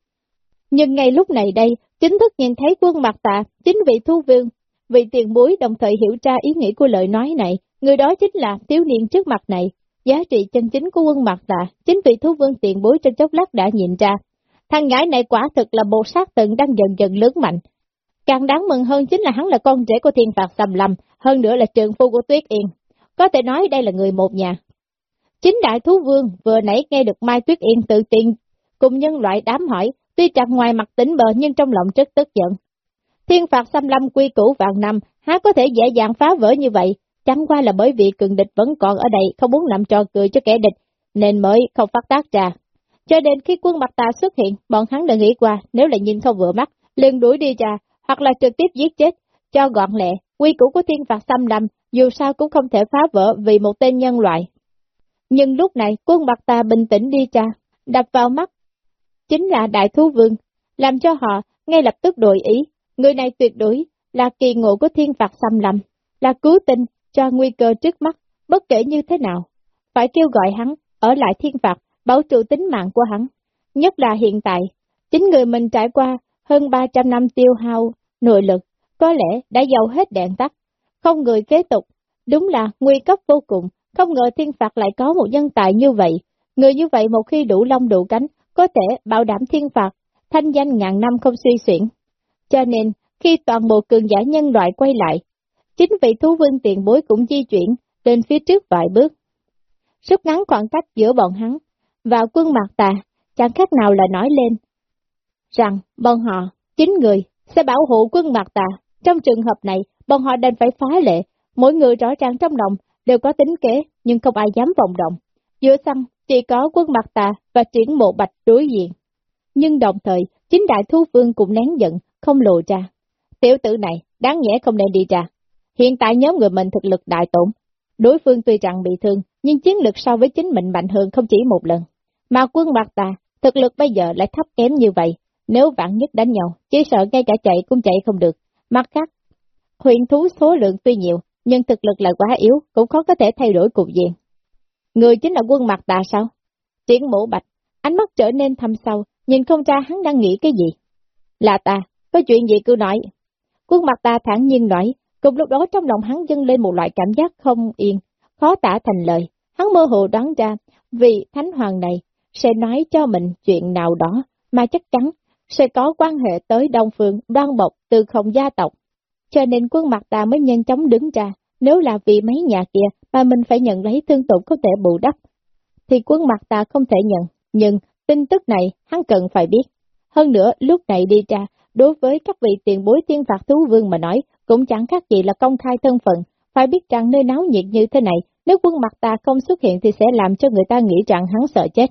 Nhưng ngay lúc này đây, chính thức nhìn thấy quân mặt tạ, chính vị thu vương, vị tiền bối đồng thời hiểu ra ý nghĩa của lời nói này, người đó chính là thiếu niên trước mặt này, Giá trị chân chính của quân mặt tạ, chính vị thú vương tiền bối trên chốc lát đã nhìn ra. Thằng ngãi này quả thực là bộ sát tận đang dần dần lớn mạnh. Càng đáng mừng hơn chính là hắn là con rể của thiên phạt xâm lâm, hơn nữa là trường phu của Tuyết Yên. Có thể nói đây là người một nhà. Chính đại thú vương vừa nãy nghe được Mai Tuyết Yên tự tiện cùng nhân loại đám hỏi, tuy chẳng ngoài mặt tỉnh bờ nhưng trong lòng rất tức giận. Thiên phạt xâm lâm quy củ vạn năm, há có thể dễ dàng phá vỡ như vậy, Chẳng qua là bởi vì cường địch vẫn còn ở đây, không muốn làm trò cười cho kẻ địch, nên mới không phát tác ra. Cho đến khi quân mặt ta xuất hiện, bọn hắn đã nghĩ qua, nếu là nhìn không vừa mắt, liền đuổi đi ra, hoặc là trực tiếp giết chết, cho gọn lẹ, quy củ của thiên phạt xâm lâm, dù sao cũng không thể phá vỡ vì một tên nhân loại. Nhưng lúc này, quân mặt ta bình tĩnh đi cha, đập vào mắt, chính là đại thú vương, làm cho họ ngay lập tức đổi ý, người này tuyệt đối là kỳ ngộ của thiên phạt xâm lầm, là cứu tinh, cho nguy cơ trước mắt, bất kể như thế nào, phải kêu gọi hắn, ở lại thiên phạt, bảo trụ tính mạng của hắn. Nhất là hiện tại, chính người mình trải qua hơn 300 năm tiêu hao, nội lực, có lẽ đã giàu hết đèn tắt, không người kế tục, đúng là nguy cấp vô cùng, không ngờ thiên phạt lại có một nhân tài như vậy. Người như vậy một khi đủ lông đủ cánh, có thể bảo đảm thiên phạt, thanh danh ngàn năm không suy xuyển. Cho nên, khi toàn bộ cường giả nhân loại quay lại, Chính vị thú vương tiền bối cũng di chuyển lên phía trước vài bước. Rút ngắn khoảng cách giữa bọn hắn và quân mặt tà, chẳng khác nào là nói lên rằng bọn họ, chính người, sẽ bảo hộ quân mặt tà. Trong trường hợp này, bọn họ đành phải phá lệ, mỗi người rõ ràng trong lòng đều có tính kế, nhưng không ai dám vòng động. Giữa sân, chỉ có quân mặt tà và triển mộ bạch đối diện. Nhưng đồng thời, chính đại thú vương cũng nén giận, không lộ ra. Tiểu tử này, đáng nhẽ không nên đi ra. Hiện tại nhóm người mình thực lực đại tổn. Đối phương tuy rằng bị thương, nhưng chiến lực so với chính mình mạnh hơn không chỉ một lần. Mà quân bạc tà, thực lực bây giờ lại thấp kém như vậy, nếu vạn nhất đánh nhau, chỉ sợ ngay cả chạy cũng chạy không được. Mặt khác, huyền thú số lượng tuy nhiều, nhưng thực lực lại quá yếu, cũng khó có thể thay đổi cục diện. Người chính là quân mặt tà sao? Triển mũ bạch, ánh mắt trở nên thâm sâu, nhìn không ra hắn đang nghĩ cái gì. Là ta, có chuyện gì cứ nói. Quân mặt ta thẳng nhiên nói, cùng lúc đó trong lòng hắn dâng lên một loại cảm giác không yên, khó tả thành lời. Hắn mơ hồ đoán ra, vì thánh hoàng này sẽ nói cho mình chuyện nào đó, mà chắc chắn sẽ có quan hệ tới Đông Phương, đoan bộc từ không gia tộc. Cho nên quân mặt ta mới nhanh chóng đứng ra, nếu là vì mấy nhà kia mà mình phải nhận lấy thương tổn có thể bù đắp, thì quân mặt ta không thể nhận, nhưng tin tức này hắn cần phải biết. Hơn nữa, lúc này đi ra, đối với các vị tiền bối tiên phạt thú vương mà nói, cũng chẳng khác gì là công khai thân phận, phải biết rằng nơi náo nhiệt như thế này, nếu quân mặt ta không xuất hiện thì sẽ làm cho người ta nghĩ rằng hắn sợ chết.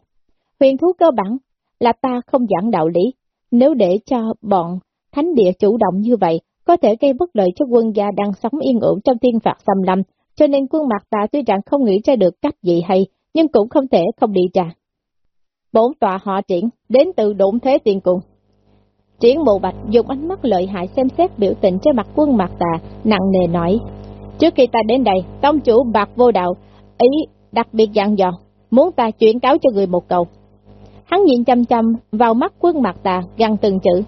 Huyền thú cơ bản là ta không giảng đạo lý, nếu để cho bọn thánh địa chủ động như vậy, có thể gây bất lợi cho quân gia đang sống yên ổn trong thiên phạt xâm lâm, cho nên quân mặt ta tuy rằng không nghĩ ra được cách gì hay, nhưng cũng không thể không đi ra. Bốn tòa họ triển, đến từ độn thế tiền cùng. Triển mộ bạch dùng ánh mắt lợi hại xem xét biểu tình trên mặt quân mặt tà, nặng nề nói. Trước khi ta đến đây, tông chủ bạc vô đạo, ý đặc biệt dặn dò, muốn ta chuyển cáo cho người một câu. Hắn nhìn chăm chăm vào mắt quân mặt tà, gần từng chữ.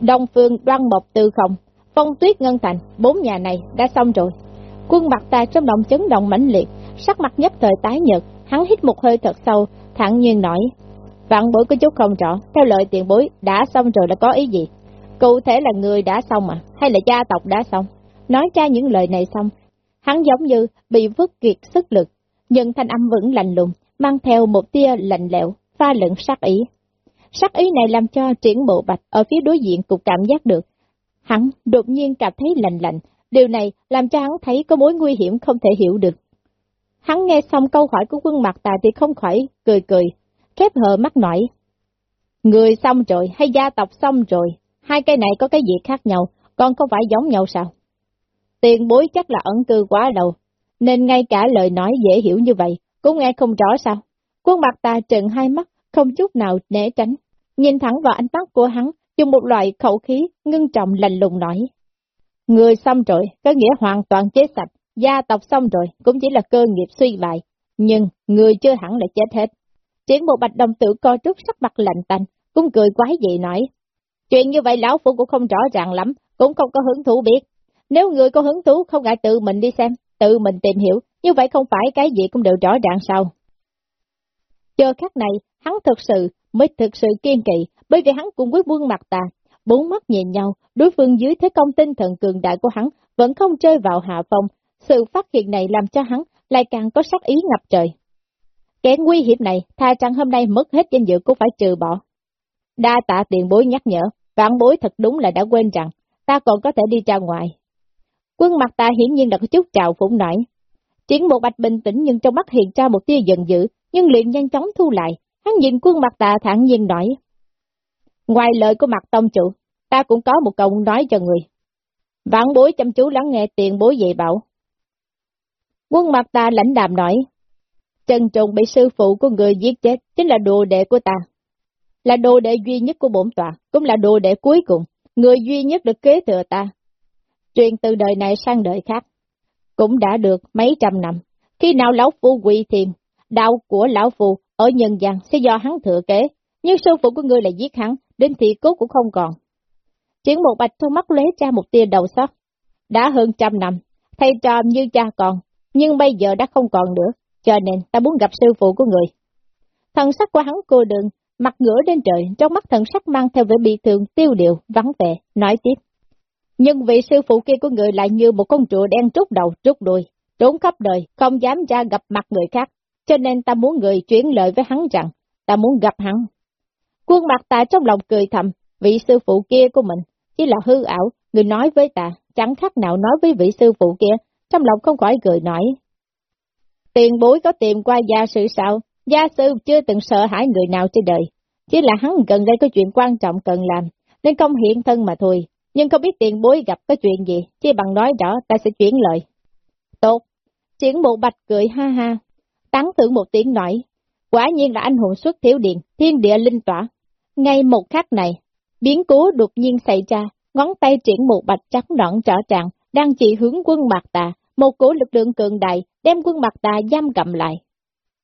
Đông phương đoan mộc tư không, phong tuyết ngân thành, bốn nhà này đã xong rồi. Quân mặt ta trong lòng chấn động mãnh liệt, sắc mặt nhất thời tái nhợt, hắn hít một hơi thật sâu, thẳng nhiên nói. Vạn bối có chút không rõ, theo lời tiền bối, đã xong rồi là có ý gì? Cụ thể là người đã xong à, hay là gia tộc đã xong? Nói ra những lời này xong, hắn giống như bị vứt kiệt sức lực, nhưng thanh âm vẫn lạnh lùng, mang theo một tia lạnh lẽo, pha lẫn sắc ý. Sắc ý này làm cho triển bộ bạch ở phía đối diện cũng cảm giác được. Hắn đột nhiên cảm thấy lạnh lạnh, điều này làm cho hắn thấy có mối nguy hiểm không thể hiểu được. Hắn nghe xong câu hỏi của quân mặt tà thì không khỏi cười cười, khép hờ mắt nổi. Người xong rồi hay gia tộc xong rồi, hai cái này có cái gì khác nhau, còn không phải giống nhau sao? Tiền bối chắc là ẩn cư quá đầu, nên ngay cả lời nói dễ hiểu như vậy, cũng nghe không rõ sao? Quân mặt ta trợn hai mắt, không chút nào né tránh, nhìn thẳng vào ánh mắt của hắn, dùng một loại khẩu khí ngưng trọng lành lùng nói. Người xong rồi, có nghĩa hoàn toàn chết sạch, gia tộc xong rồi, cũng chỉ là cơ nghiệp suy bại, nhưng người chưa hẳn là chết hết. Triển bộ bạch đồng tử co trước sắc mặt lạnh tanh, cũng cười quái dị nói. Chuyện như vậy lão phu cũng không rõ ràng lắm, cũng không có hứng thú biết. Nếu người có hứng thú không ngại tự mình đi xem, tự mình tìm hiểu, như vậy không phải cái gì cũng đều rõ ràng sao. Chờ khắc này, hắn thực sự mới thực sự kiên kỵ, bởi vì hắn cùng với quân mặt tà, bốn mắt nhìn nhau, đối phương dưới thế công tinh thần cường đại của hắn vẫn không chơi vào hạ phong. Sự phát hiện này làm cho hắn lại càng có sắc ý ngập trời. Kẻ nguy hiểm này, tha rằng hôm nay mất hết danh dự cũng phải trừ bỏ. Đa tạ tiền bối nhắc nhở, vạn bối thật đúng là đã quên rằng, ta còn có thể đi ra ngoài. Quân mặt ta hiển nhiên đã có chút trào phủng nổi. chiến một bạch bình tĩnh nhưng trong mắt hiện ra một tia giận dữ, nhưng liền nhanh chóng thu lại, hắn nhìn quân mặt ta thẳng nhiên nói. Ngoài lời của mặt tông chủ, ta cũng có một câu nói cho người. Vạn bối chăm chú lắng nghe tiền bối dạy bảo. Quân mặt ta lãnh đạm nói, Trần Trùng bị sư phụ của người giết chết, chính là đồ đệ của ta. Là đồ đệ duy nhất của bổn tòa, cũng là đồ đệ cuối cùng, người duy nhất được kế thừa ta. Truyền từ đời này sang đời khác, cũng đã được mấy trăm năm. Khi nào lão phu quỳ thiền, đạo của lão phu ở nhân gian sẽ do hắn thừa kế, nhưng sư phụ của người là giết hắn, đến thị cốt cũng không còn. Triển một bạch thu mắt lóe ra một tia đầu sắc. Đã hơn trăm năm, thầy trò như cha còn, nhưng bây giờ đã không còn nữa, cho nên ta muốn gặp sư phụ của người. Thần sắc của hắn cô đường, mặt ngửa lên trời, trong mắt thần sắc mang theo vẻ bị thương, tiêu điệu, vắng vẻ, nói tiếp. Nhưng vị sư phụ kia của người lại như một con trụa đen trút đầu, trút đuôi, trốn khắp đời, không dám ra gặp mặt người khác, cho nên ta muốn người chuyển lời với hắn rằng, ta muốn gặp hắn. Quân mặt ta trong lòng cười thầm, vị sư phụ kia của mình, chỉ là hư ảo, người nói với ta, chẳng khác nào nói với vị sư phụ kia, trong lòng không khỏi cười nói. Tiền bối có tìm qua gia sư sao? Gia sư chưa từng sợ hãi người nào trên đời. Chỉ là hắn gần đây có chuyện quan trọng cần làm, nên không hiện thân mà thôi. Nhưng không biết tiền bối gặp có chuyện gì, chỉ bằng nói rõ ta sẽ chuyển lời. Tốt. chuyển bộ bạch cười ha ha. tán thưởng một tiếng nói, quả nhiên là anh hùng xuất thiếu điện, thiên địa linh tỏa. Ngay một khắc này, biến cố đột nhiên xảy ra, ngón tay triển một bạch trắng nõn trở trạng, đang chỉ hướng quân Mạc Tà, một cổ lực lượng cường đại đem quân Mạc Tà giam cầm lại.